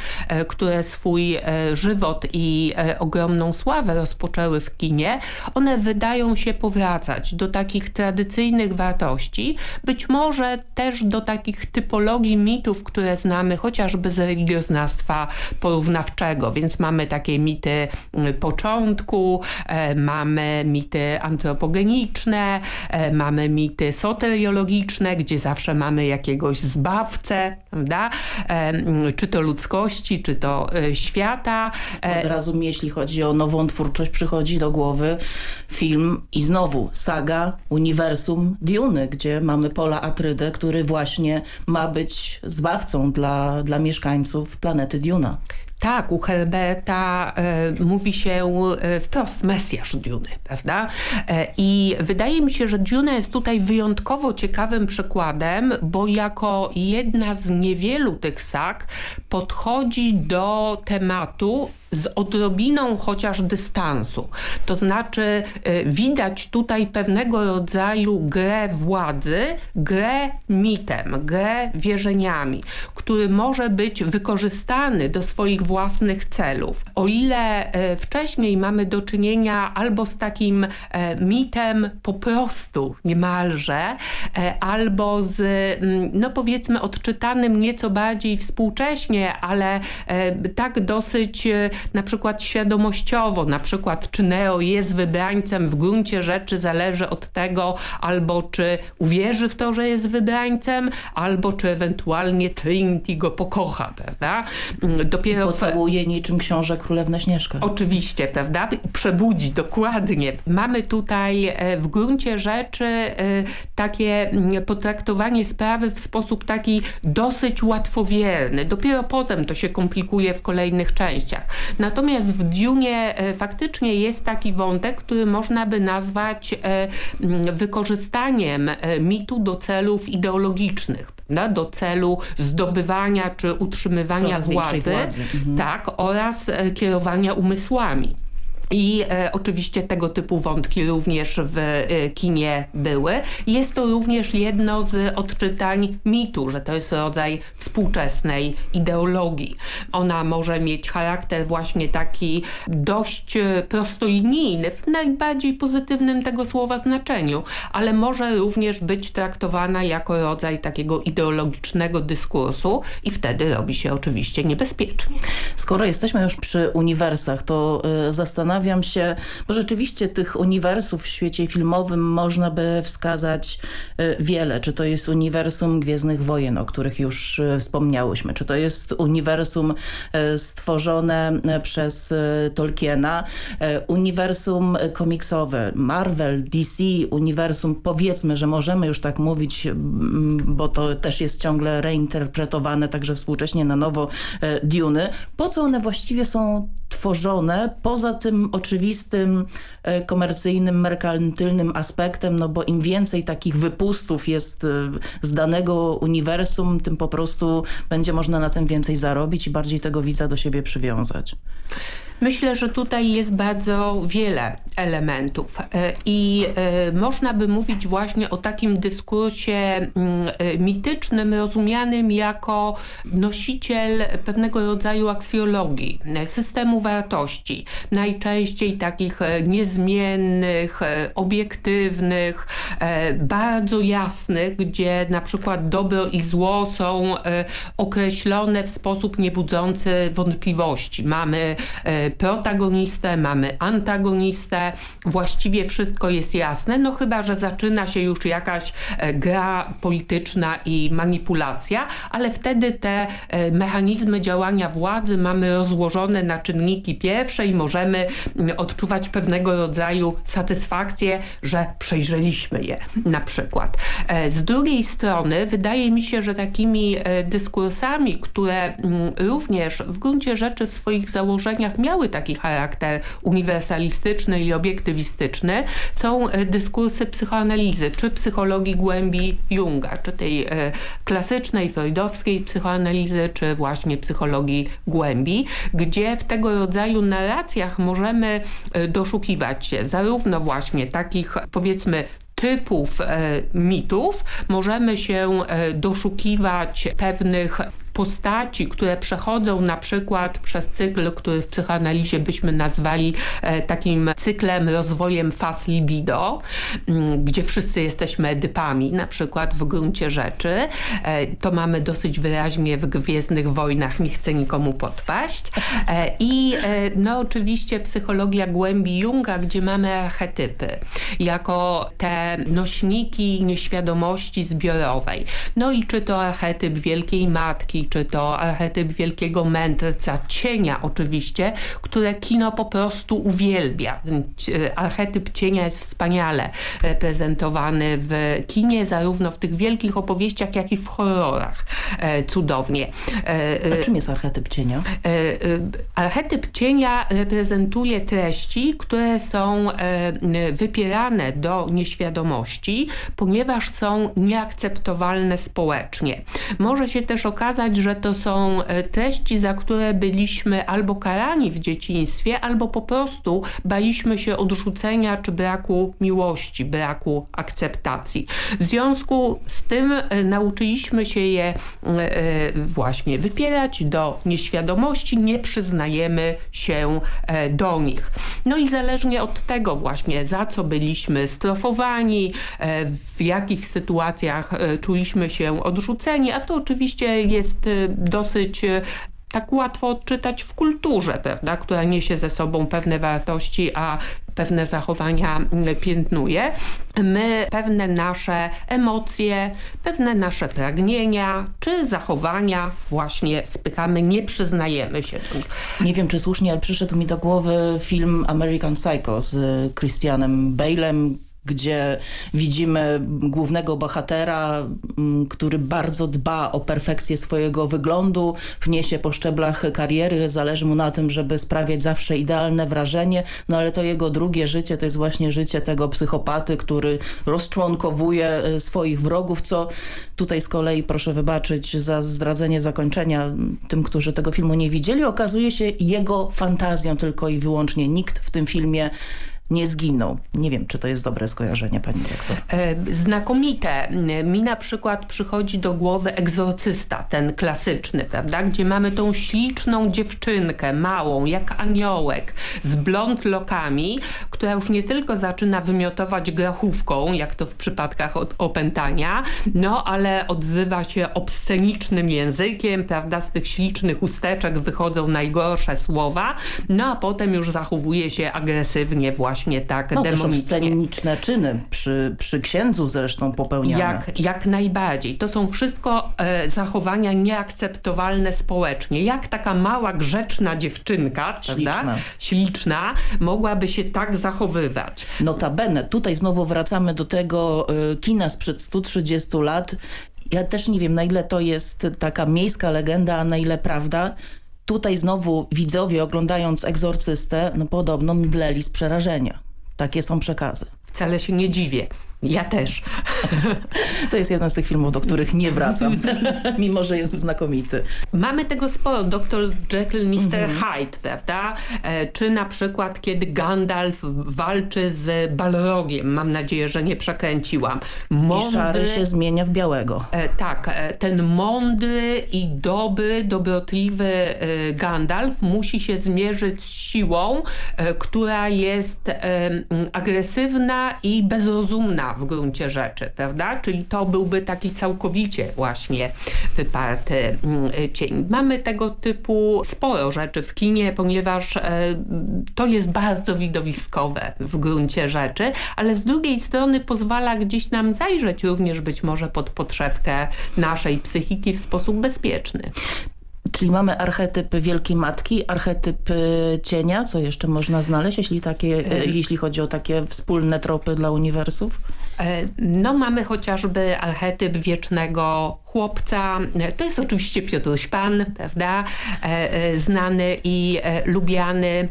które swój żywot i ogromną sławę rozpoczęły w kinie, one wydają się powracać do takich tradycyjnych wartości, być może też do takich typologii mitów, które znamy chociażby z religioznawstwa porównawczego, więc mamy takie mity mm, początku, mamy mity antropogeniczne, mamy mity soteriologiczne, gdzie zawsze mamy jakiegoś zbawcę, prawda? E, czy to ludzkości, czy to e, świata. Od razu mi, jeśli chodzi o nową twórczość, przychodzi do głowy film i znowu saga, uniwersum Dune, gdzie mamy Pola Atrydę, który właśnie ma być zbawcą dla, dla mieszkańców planety Duna. Tak, u Herberta e, mówi się e, wprost Mesjasz Duny, prawda? E, I wydaje mi się, że Duna jest tutaj wyjątkowo ciekawym przykładem, bo jako jedna z niewielu tych sag podchodzi do tematu z odrobiną chociaż dystansu. To znaczy y, widać tutaj pewnego rodzaju grę władzy, grę mitem, grę wierzeniami, który może być wykorzystany do swoich własnych celów. O ile y, wcześniej mamy do czynienia albo z takim y, mitem po prostu niemalże, albo z mm, no powiedzmy odczytanym nieco bardziej współcześnie, ale tak dosyć na przykład świadomościowo, na przykład czy Neo jest wybrańcem w gruncie rzeczy zależy od tego albo czy uwierzy w to, że jest wybrańcem, albo czy ewentualnie Trinity go pokocha, prawda? Mm, dopiero I pocałuje w... niczym książę Królewna Śnieżka. Oczywiście, prawda? Przebudzi, dokładnie. Mamy tutaj e, w gruncie rzeczy e, takie mm, potraktowanie sprawy w sposób taki dosyć łatwowierny. Dopiero potem to się komplikuje w kolejnych częściach. Natomiast w Dune e, faktycznie jest taki wątek, który można by nazwać e, wykorzystaniem e, mitu do celów ideologicznych do celu zdobywania czy utrzymywania władzy, władzy. Mhm. tak, oraz kierowania umysłami. I e, oczywiście tego typu wątki również w e, kinie były. Jest to również jedno z odczytań mitu, że to jest rodzaj współczesnej ideologii. Ona może mieć charakter właśnie taki dość e, prostolinijny, w najbardziej pozytywnym tego słowa znaczeniu, ale może również być traktowana jako rodzaj takiego ideologicznego dyskursu i wtedy robi się oczywiście niebezpiecznie. Skoro jesteśmy już przy uniwersach, to y, zastanawiam zastanawiam się, bo rzeczywiście tych uniwersów w świecie filmowym można by wskazać e, wiele. Czy to jest uniwersum Gwiezdnych Wojen, o których już e, wspomniałyśmy, czy to jest uniwersum e, stworzone przez Tolkiena, uniwersum komiksowe, Marvel, DC, uniwersum, powiedzmy, że możemy już tak mówić, bo to też jest ciągle reinterpretowane także współcześnie na nowo Duny. Po co one właściwie są tworzone poza tym oczywistym e, komercyjnym, merkantylnym aspektem, no bo im więcej takich wypustów jest e, z danego uniwersum, tym po prostu będzie można na tym więcej zarobić i bardziej tego widza do siebie przywiązać. Myślę, że tutaj jest bardzo wiele elementów e, i e, można by mówić właśnie o takim dyskursie mm, e, mitycznym, rozumianym jako nosiciel pewnego rodzaju aksjologii, systemu wartości, najczęściej takich niezmiennych, obiektywnych, bardzo jasnych, gdzie na przykład dobro i zło są określone w sposób niebudzący wątpliwości. Mamy protagonistę, mamy antagonistę, właściwie wszystko jest jasne, no chyba, że zaczyna się już jakaś e, gra polityczna i manipulacja, ale wtedy te e, mechanizmy działania władzy mamy rozłożone na czynniki pierwsze i możemy mm, odczuwać pewnego rodzaju satysfakcję, że przejrzeliśmy je na przykład. E, z drugiej strony wydaje mi się, że takimi dyskursami, które mm, również w gruncie rzeczy w swoich założeniach miały miały taki charakter uniwersalistyczny i obiektywistyczny, są dyskursy psychoanalizy, czy psychologii głębi Junga, czy tej klasycznej, freudowskiej psychoanalizy, czy właśnie psychologii głębi, gdzie w tego rodzaju narracjach możemy doszukiwać się zarówno właśnie takich powiedzmy typów e, mitów możemy się e, doszukiwać pewnych postaci, które przechodzą na przykład przez cykl, który w psychoanalizie byśmy nazwali e, takim cyklem rozwojem faz libido, mm, gdzie wszyscy jesteśmy edypami, na przykład w gruncie rzeczy. E, to mamy dosyć wyraźnie w Gwiezdnych Wojnach, nie chcę nikomu podpaść. E, I no oczywiście psychologia głębi Junga, gdzie mamy archetypy, jako te nośniki nieświadomości zbiorowej. No i czy to archetyp Wielkiej Matki, czy to archetyp wielkiego mędrca, cienia oczywiście, które kino po prostu uwielbia. Archetyp cienia jest wspaniale reprezentowany w kinie, zarówno w tych wielkich opowieściach, jak i w horrorach. E, cudownie. E, A czym jest archetyp cienia? E, archetyp cienia reprezentuje treści, które są wypierane do nieświadomości, ponieważ są nieakceptowalne społecznie. Może się też okazać, że to są e, treści, za które byliśmy albo karani w dzieciństwie, albo po prostu baliśmy się odrzucenia czy braku miłości, braku akceptacji. W związku z tym e, nauczyliśmy się je e, właśnie wypierać do nieświadomości, nie przyznajemy się do nich. No i zależnie od tego właśnie, za co byliśmy strofowani, w jakich sytuacjach czuliśmy się odrzuceni, a to oczywiście jest dosyć e, tak łatwo odczytać w kulturze, prawda, która niesie ze sobą pewne wartości, a pewne zachowania piętnuje. My pewne nasze emocje, pewne nasze pragnienia czy zachowania właśnie spychamy, nie przyznajemy się do. Nie wiem, czy słusznie, ale przyszedł mi do głowy film American Psycho z Christianem Bale'em, gdzie widzimy głównego bohatera, mm, który bardzo dba o perfekcję swojego wyglądu, pnie się po szczeblach kariery, zależy mu na tym, żeby sprawiać zawsze idealne wrażenie, no ale to jego drugie życie to jest właśnie życie tego psychopaty, który rozczłonkowuje e, swoich wrogów, co tutaj z kolei, proszę wybaczyć za zdradzenie zakończenia tym, którzy tego filmu nie widzieli, okazuje się jego fantazją tylko i wyłącznie. Nikt w tym filmie nie zginął. Nie wiem, czy to jest dobre skojarzenie, pani dyrektor. E, znakomite. Mi na przykład przychodzi do głowy egzorcysta, ten klasyczny, prawda? Gdzie mamy tą śliczną dziewczynkę, małą, jak aniołek, z blond lokami, która już nie tylko zaczyna wymiotować grachówką, jak to w przypadkach opętania, no ale odzywa się obscenicznym językiem, prawda? Z tych ślicznych usteczek wychodzą najgorsze słowa, no a potem już zachowuje się agresywnie właśnie właśnie tak no, demonicznie. sceniczne czyny, przy, przy księdzu zresztą popełniane. Jak, jak najbardziej. To są wszystko e, zachowania nieakceptowalne społecznie. Jak taka mała, grzeczna dziewczynka, śliczna, prawda? śliczna mogłaby się tak zachowywać. Notabene, tutaj znowu wracamy do tego e, kina sprzed 130 lat. Ja też nie wiem, na ile to jest taka miejska legenda, a na ile prawda. Tutaj znowu widzowie oglądając egzorcystę, no podobno mdleli z przerażenia. Takie są przekazy. Wcale się nie dziwię. Ja też. To jest jeden z tych filmów, do których nie wracam, mimo że jest znakomity. Mamy tego sporo. Dr. Jekyll, Mr. Mhm. Hyde, prawda? E, czy na przykład, kiedy Gandalf walczy z Balrogiem. Mam nadzieję, że nie przekręciłam. Mądry, I szary się zmienia w białego. E, tak. E, ten mądry i dobry, dobrotliwy Gandalf musi się zmierzyć z siłą, która jest agresywna i bezrozumna w gruncie rzeczy, prawda? Czyli to byłby taki całkowicie właśnie wyparty mm, cień. Mamy tego typu sporo rzeczy w kinie, ponieważ e, to jest bardzo widowiskowe w gruncie rzeczy, ale z drugiej strony pozwala gdzieś nam zajrzeć również być może pod podszewkę naszej psychiki w sposób bezpieczny. Czyli mamy archetyp Wielkiej Matki, archetyp y, cienia, co jeszcze można znaleźć, jeśli, takie, y, jeśli chodzi o takie wspólne tropy dla uniwersów? No mamy chociażby archetyp wiecznego chłopca. To jest oczywiście Piotruś Pan, prawda? Znany i lubiany.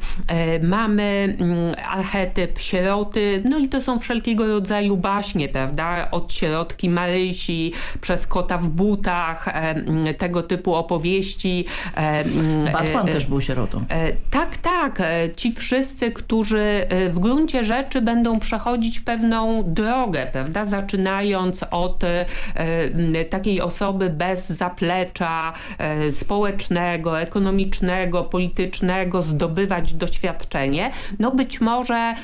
Mamy mm, archetyp sieroty, no i to są wszelkiego rodzaju baśnie, prawda? Od sierotki Marysi, przez kota w butach, mm, tego typu opowieści. Mm, Batman też był sierotą. Tak, tak. Ci wszyscy, którzy w gruncie rzeczy będą przechodzić pewną drogę, prawda? Zaczynając od takiej osoby bez zaplecza społecznego, ekonomicznego, politycznego, zdobywać doświadczenie, no być może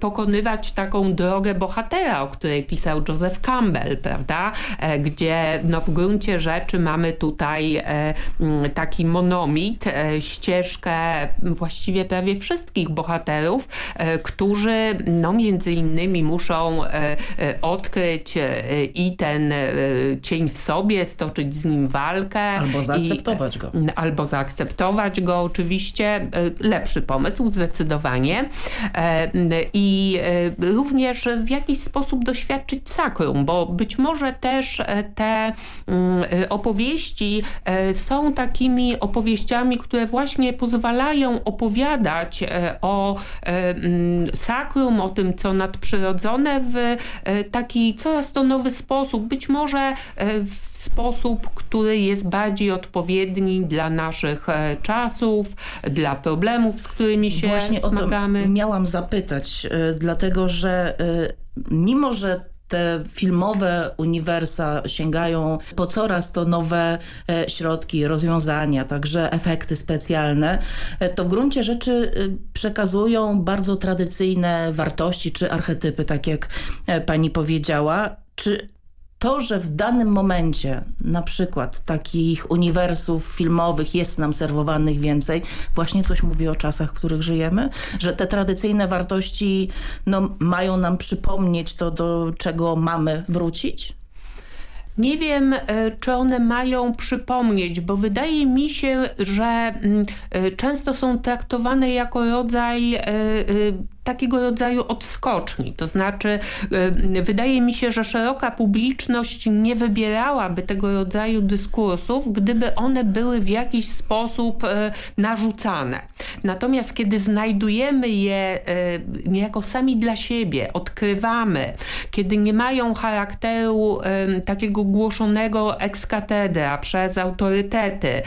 pokonywać taką drogę bohatera, o której pisał Joseph Campbell, prawda? E, gdzie no w gruncie rzeczy mamy tutaj e, taki monomit, e, ścieżkę właściwie prawie wszystkich bohaterów, którzy no między innymi muszą odkryć i ten cień w sobie, stoczyć z nim walkę. Albo zaakceptować i, go. Albo zaakceptować go oczywiście. Lepszy pomysł zdecydowanie. I również w jakiś sposób doświadczyć sakrum, bo być może też te mm, opowieści są takimi opowieściami, które właśnie pozwalają opowiadać o sakrum, o tym, co nadprzyrodzone w taki coraz to nowy sposób. Być może w sposób, który jest bardziej odpowiedni dla naszych e, czasów, dla problemów, z którymi się Właśnie zmagamy. miałam zapytać, e, dlatego że e, mimo, że te filmowe uniwersa sięgają po coraz to nowe środki, rozwiązania, także efekty specjalne, to w gruncie rzeczy przekazują bardzo tradycyjne wartości czy archetypy, tak jak pani powiedziała. Czy to, że w danym momencie na przykład takich uniwersów filmowych jest nam serwowanych więcej, właśnie coś mówi o czasach, w których żyjemy, że te tradycyjne wartości no, mają nam przypomnieć to, do czego mamy wrócić? Nie wiem, e, czy one mają przypomnieć, bo wydaje mi się, że mm, e, często są traktowane jako rodzaj e, takiego rodzaju odskoczni. To znaczy y, wydaje mi się, że szeroka publiczność nie wybierałaby tego rodzaju dyskursów, gdyby one były w jakiś sposób y, narzucane. Natomiast kiedy znajdujemy je y, niejako sami dla siebie, odkrywamy, kiedy nie mają charakteru takiego głoszonego ex cathedra przez autorytety,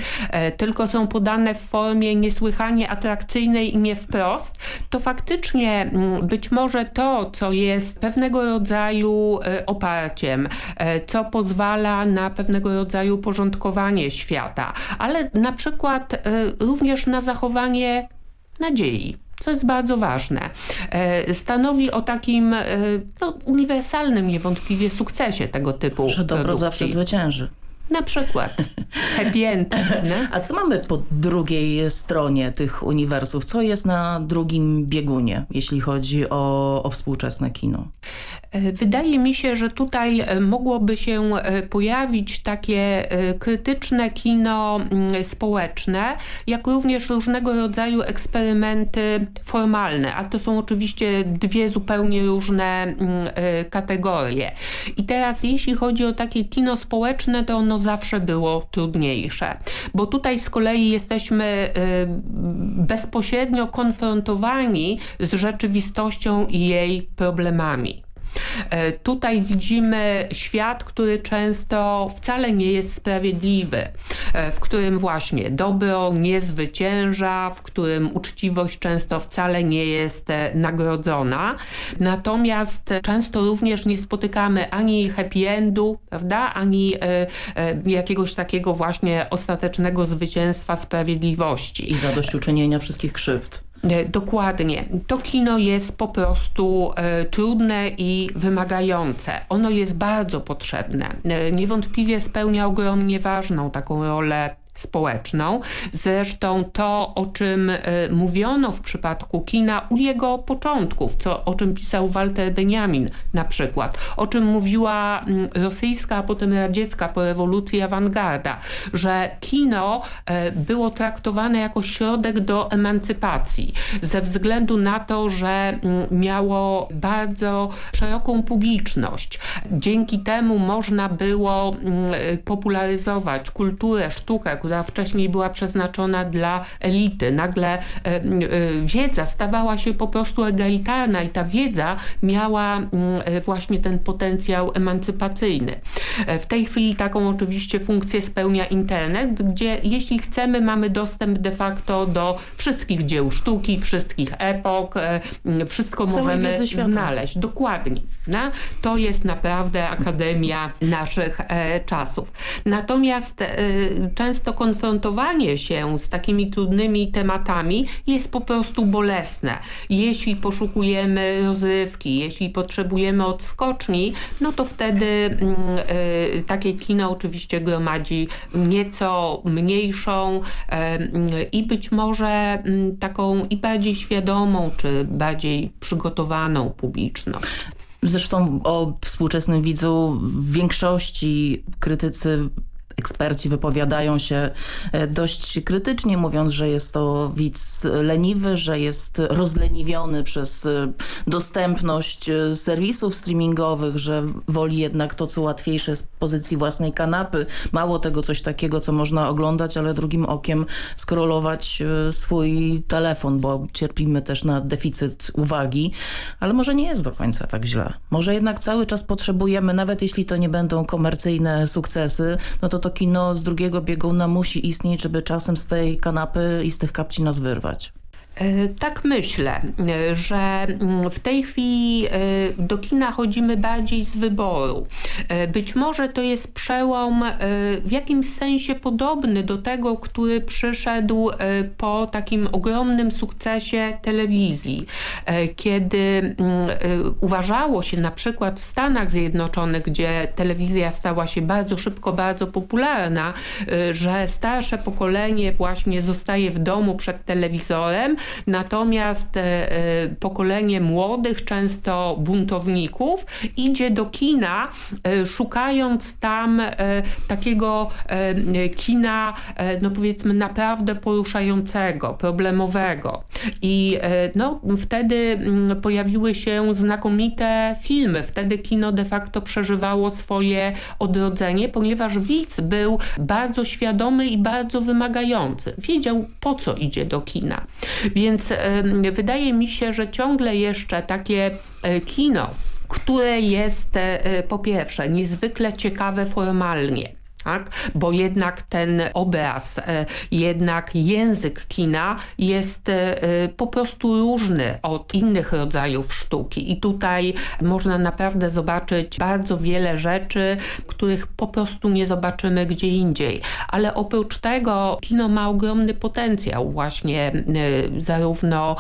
tylko są podane w formie niesłychanie atrakcyjnej i nie wprost, to faktycznie Mm, być może to, co jest pewnego rodzaju e, oparciem, e, co pozwala na pewnego rodzaju porządkowanie świata, ale na przykład e, również na zachowanie nadziei co jest bardzo ważne. Stanowi o takim no, uniwersalnym niewątpliwie sukcesie tego typu Że dobro produkcji. zawsze zwycięży. Na przykład. Happy end. A co mamy po drugiej stronie tych uniwersów? Co jest na drugim biegunie, jeśli chodzi o, o współczesne kino? E, wydaje mi się, że tutaj e, mogłoby się e, pojawić takie krytyczne kino mm, społeczne, jak również różnego rodzaju eksperymenty formalne, a to są oczywiście dwie zupełnie różne mm, kategorie. I teraz jeśli chodzi o takie kino społeczne, to ono zawsze było trudniejsze, bo tutaj z kolei jesteśmy bezpośrednio konfrontowani z rzeczywistością i jej problemami. E, tutaj widzimy świat, który często wcale nie jest sprawiedliwy, e, w którym właśnie dobro nie zwycięża, w którym uczciwość często wcale nie jest e, nagrodzona. Natomiast często również nie spotykamy ani happy endu, prawda, ani jakiegoś takiego właśnie ostatecznego zwycięstwa sprawiedliwości. I zadośćuczynienia wszystkich krzywd. E, dokładnie. To kino jest po prostu e, trudne i wymagające. Ono jest bardzo potrzebne. E, niewątpliwie spełnia ogromnie ważną taką rolę społeczną. Zresztą to, o czym y, mówiono w przypadku kina u jego początków, co, o czym pisał Walter Benjamin na przykład, o czym mówiła y, rosyjska, a potem radziecka po rewolucji awangarda, że kino y, było traktowane jako środek do emancypacji ze względu na to, że miało bardzo szeroką publiczność. Dzięki temu można było popularyzować kulturę, sztukę, która wcześniej była przeznaczona dla elity. Nagle e, e, wiedza stawała się po prostu egalitarna i ta wiedza miała e, właśnie ten potencjał emancypacyjny. W tej chwili taką oczywiście funkcję spełnia internet, gdzie jeśli chcemy mamy dostęp de facto do wszystkich dzieł sztuki, wszystkich epok, wszystko Całej możemy znaleźć. Dokładnie. To jest naprawdę akademia naszych czasów. Natomiast często to konfrontowanie się z takimi trudnymi tematami jest po prostu bolesne. Jeśli poszukujemy rozrywki, jeśli potrzebujemy odskoczni, no to wtedy mm, y, takie kino oczywiście gromadzi nieco mniejszą y, i być może y, taką i bardziej świadomą, czy bardziej przygotowaną publiczność. Zresztą o współczesnym widzu w większości krytycy Eksperci wypowiadają się e, dość krytycznie, mówiąc, że jest to widz leniwy, że jest rozleniwiony przez e, dostępność e, serwisów streamingowych, że woli jednak to, co łatwiejsze z pozycji własnej kanapy. Mało tego, coś takiego, co można oglądać, ale drugim okiem skrolować swój telefon, bo cierpimy też na deficyt uwagi. Ale może nie jest do końca tak źle. Może jednak cały czas potrzebujemy, nawet jeśli to nie będą komercyjne sukcesy, no to to kino z drugiego bieguna musi istnieć, żeby czasem z tej kanapy i z tych kapci nas wyrwać. E, tak myślę, e, że mm, w tej chwili e, do kina chodzimy bardziej z wyboru. Być może to jest przełom w jakimś sensie podobny do tego, który przyszedł po takim ogromnym sukcesie telewizji, kiedy mm, uważało się na przykład w Stanach Zjednoczonych, gdzie telewizja stała się bardzo szybko, bardzo popularna, że starsze pokolenie właśnie zostaje w domu przed telewizorem, Natomiast e, e, pokolenie młodych, często buntowników, idzie do kina, e, szukając tam takiego kina, no powiedzmy naprawdę poruszającego, problemowego. I no, wtedy mm, pojawiły się znakomite filmy. Wtedy kino de facto przeżywało swoje odrodzenie, ponieważ widz był bardzo świadomy i bardzo wymagający. Wiedział, po co idzie do kina. Więc wydaje mi się, że ciągle jeszcze takie e, kino, które jest e, e, po pierwsze niezwykle ciekawe formalnie, tak? Bo jednak ten obraz, e, jednak język kina jest e, e, po prostu różny od innych rodzajów sztuki i tutaj można naprawdę zobaczyć bardzo wiele rzeczy, których po prostu nie zobaczymy gdzie indziej. Ale oprócz tego kino ma ogromny potencjał właśnie zarówno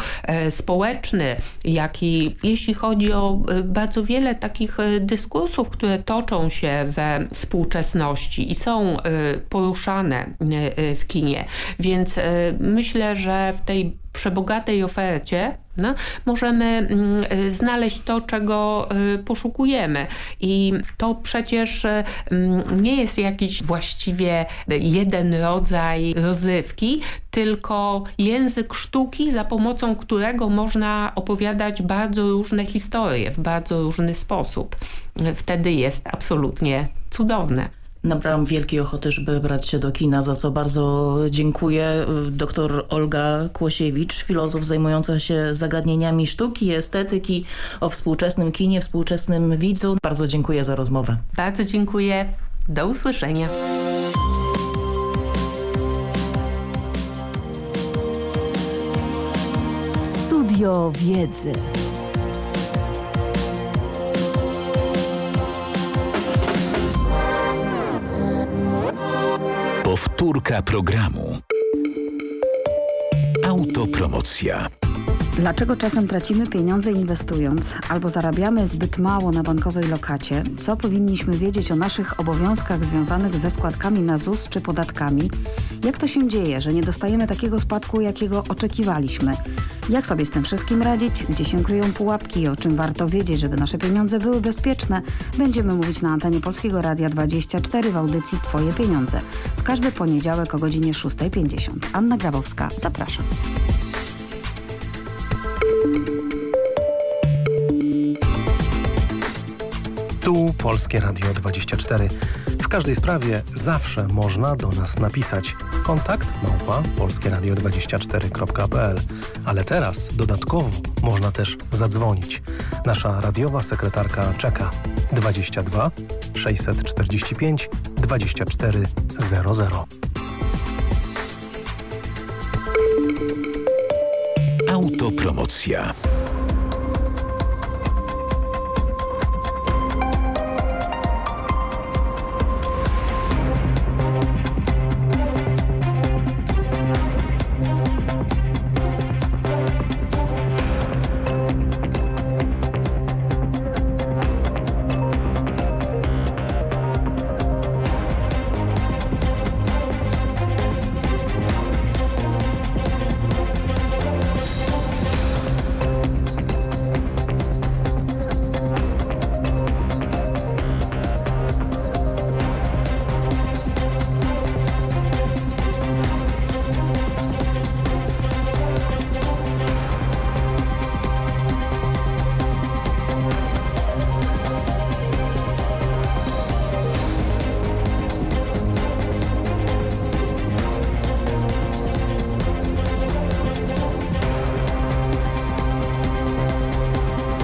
społeczny, jak i jeśli chodzi o bardzo wiele takich dyskursów, które toczą się we współczesności i są y, poruszane y, y, w kinie. Więc myślę, że w tej przebogatej ofercie no, możemy mm, znaleźć to, czego poszukujemy. I to przecież mm, nie jest jakiś właściwie jeden rodzaj rozrywki, tylko język sztuki, za pomocą którego można opowiadać bardzo różne historie w bardzo różny sposób. Wtedy jest absolutnie cudowne. Nabrałam wielkiej ochoty, żeby brać się do kina, za co bardzo dziękuję. Doktor Olga Kłosiewicz, filozof zajmująca się zagadnieniami sztuki i estetyki o współczesnym kinie, współczesnym widzu. Bardzo dziękuję za rozmowę. Bardzo dziękuję. Do usłyszenia. Studio Wiedzy. Powtórka programu. Autopromocja. Dlaczego czasem tracimy pieniądze inwestując albo zarabiamy zbyt mało na bankowej lokacie? Co powinniśmy wiedzieć o naszych obowiązkach związanych ze składkami na ZUS czy podatkami? Jak to się dzieje, że nie dostajemy takiego spadku, jakiego oczekiwaliśmy? Jak sobie z tym wszystkim radzić? Gdzie się kryją pułapki? O czym warto wiedzieć, żeby nasze pieniądze były bezpieczne? Będziemy mówić na antenie Polskiego Radia 24 w audycji Twoje pieniądze. W każdy poniedziałek o godzinie 6.50. Anna Grabowska, zapraszam. Tu Polskie Radio 24. Każdej sprawie zawsze można do nas napisać. Kontakt małpa polskieradio24.pl Ale teraz dodatkowo można też zadzwonić. Nasza radiowa sekretarka czeka 22 645 2400. Autopromocja.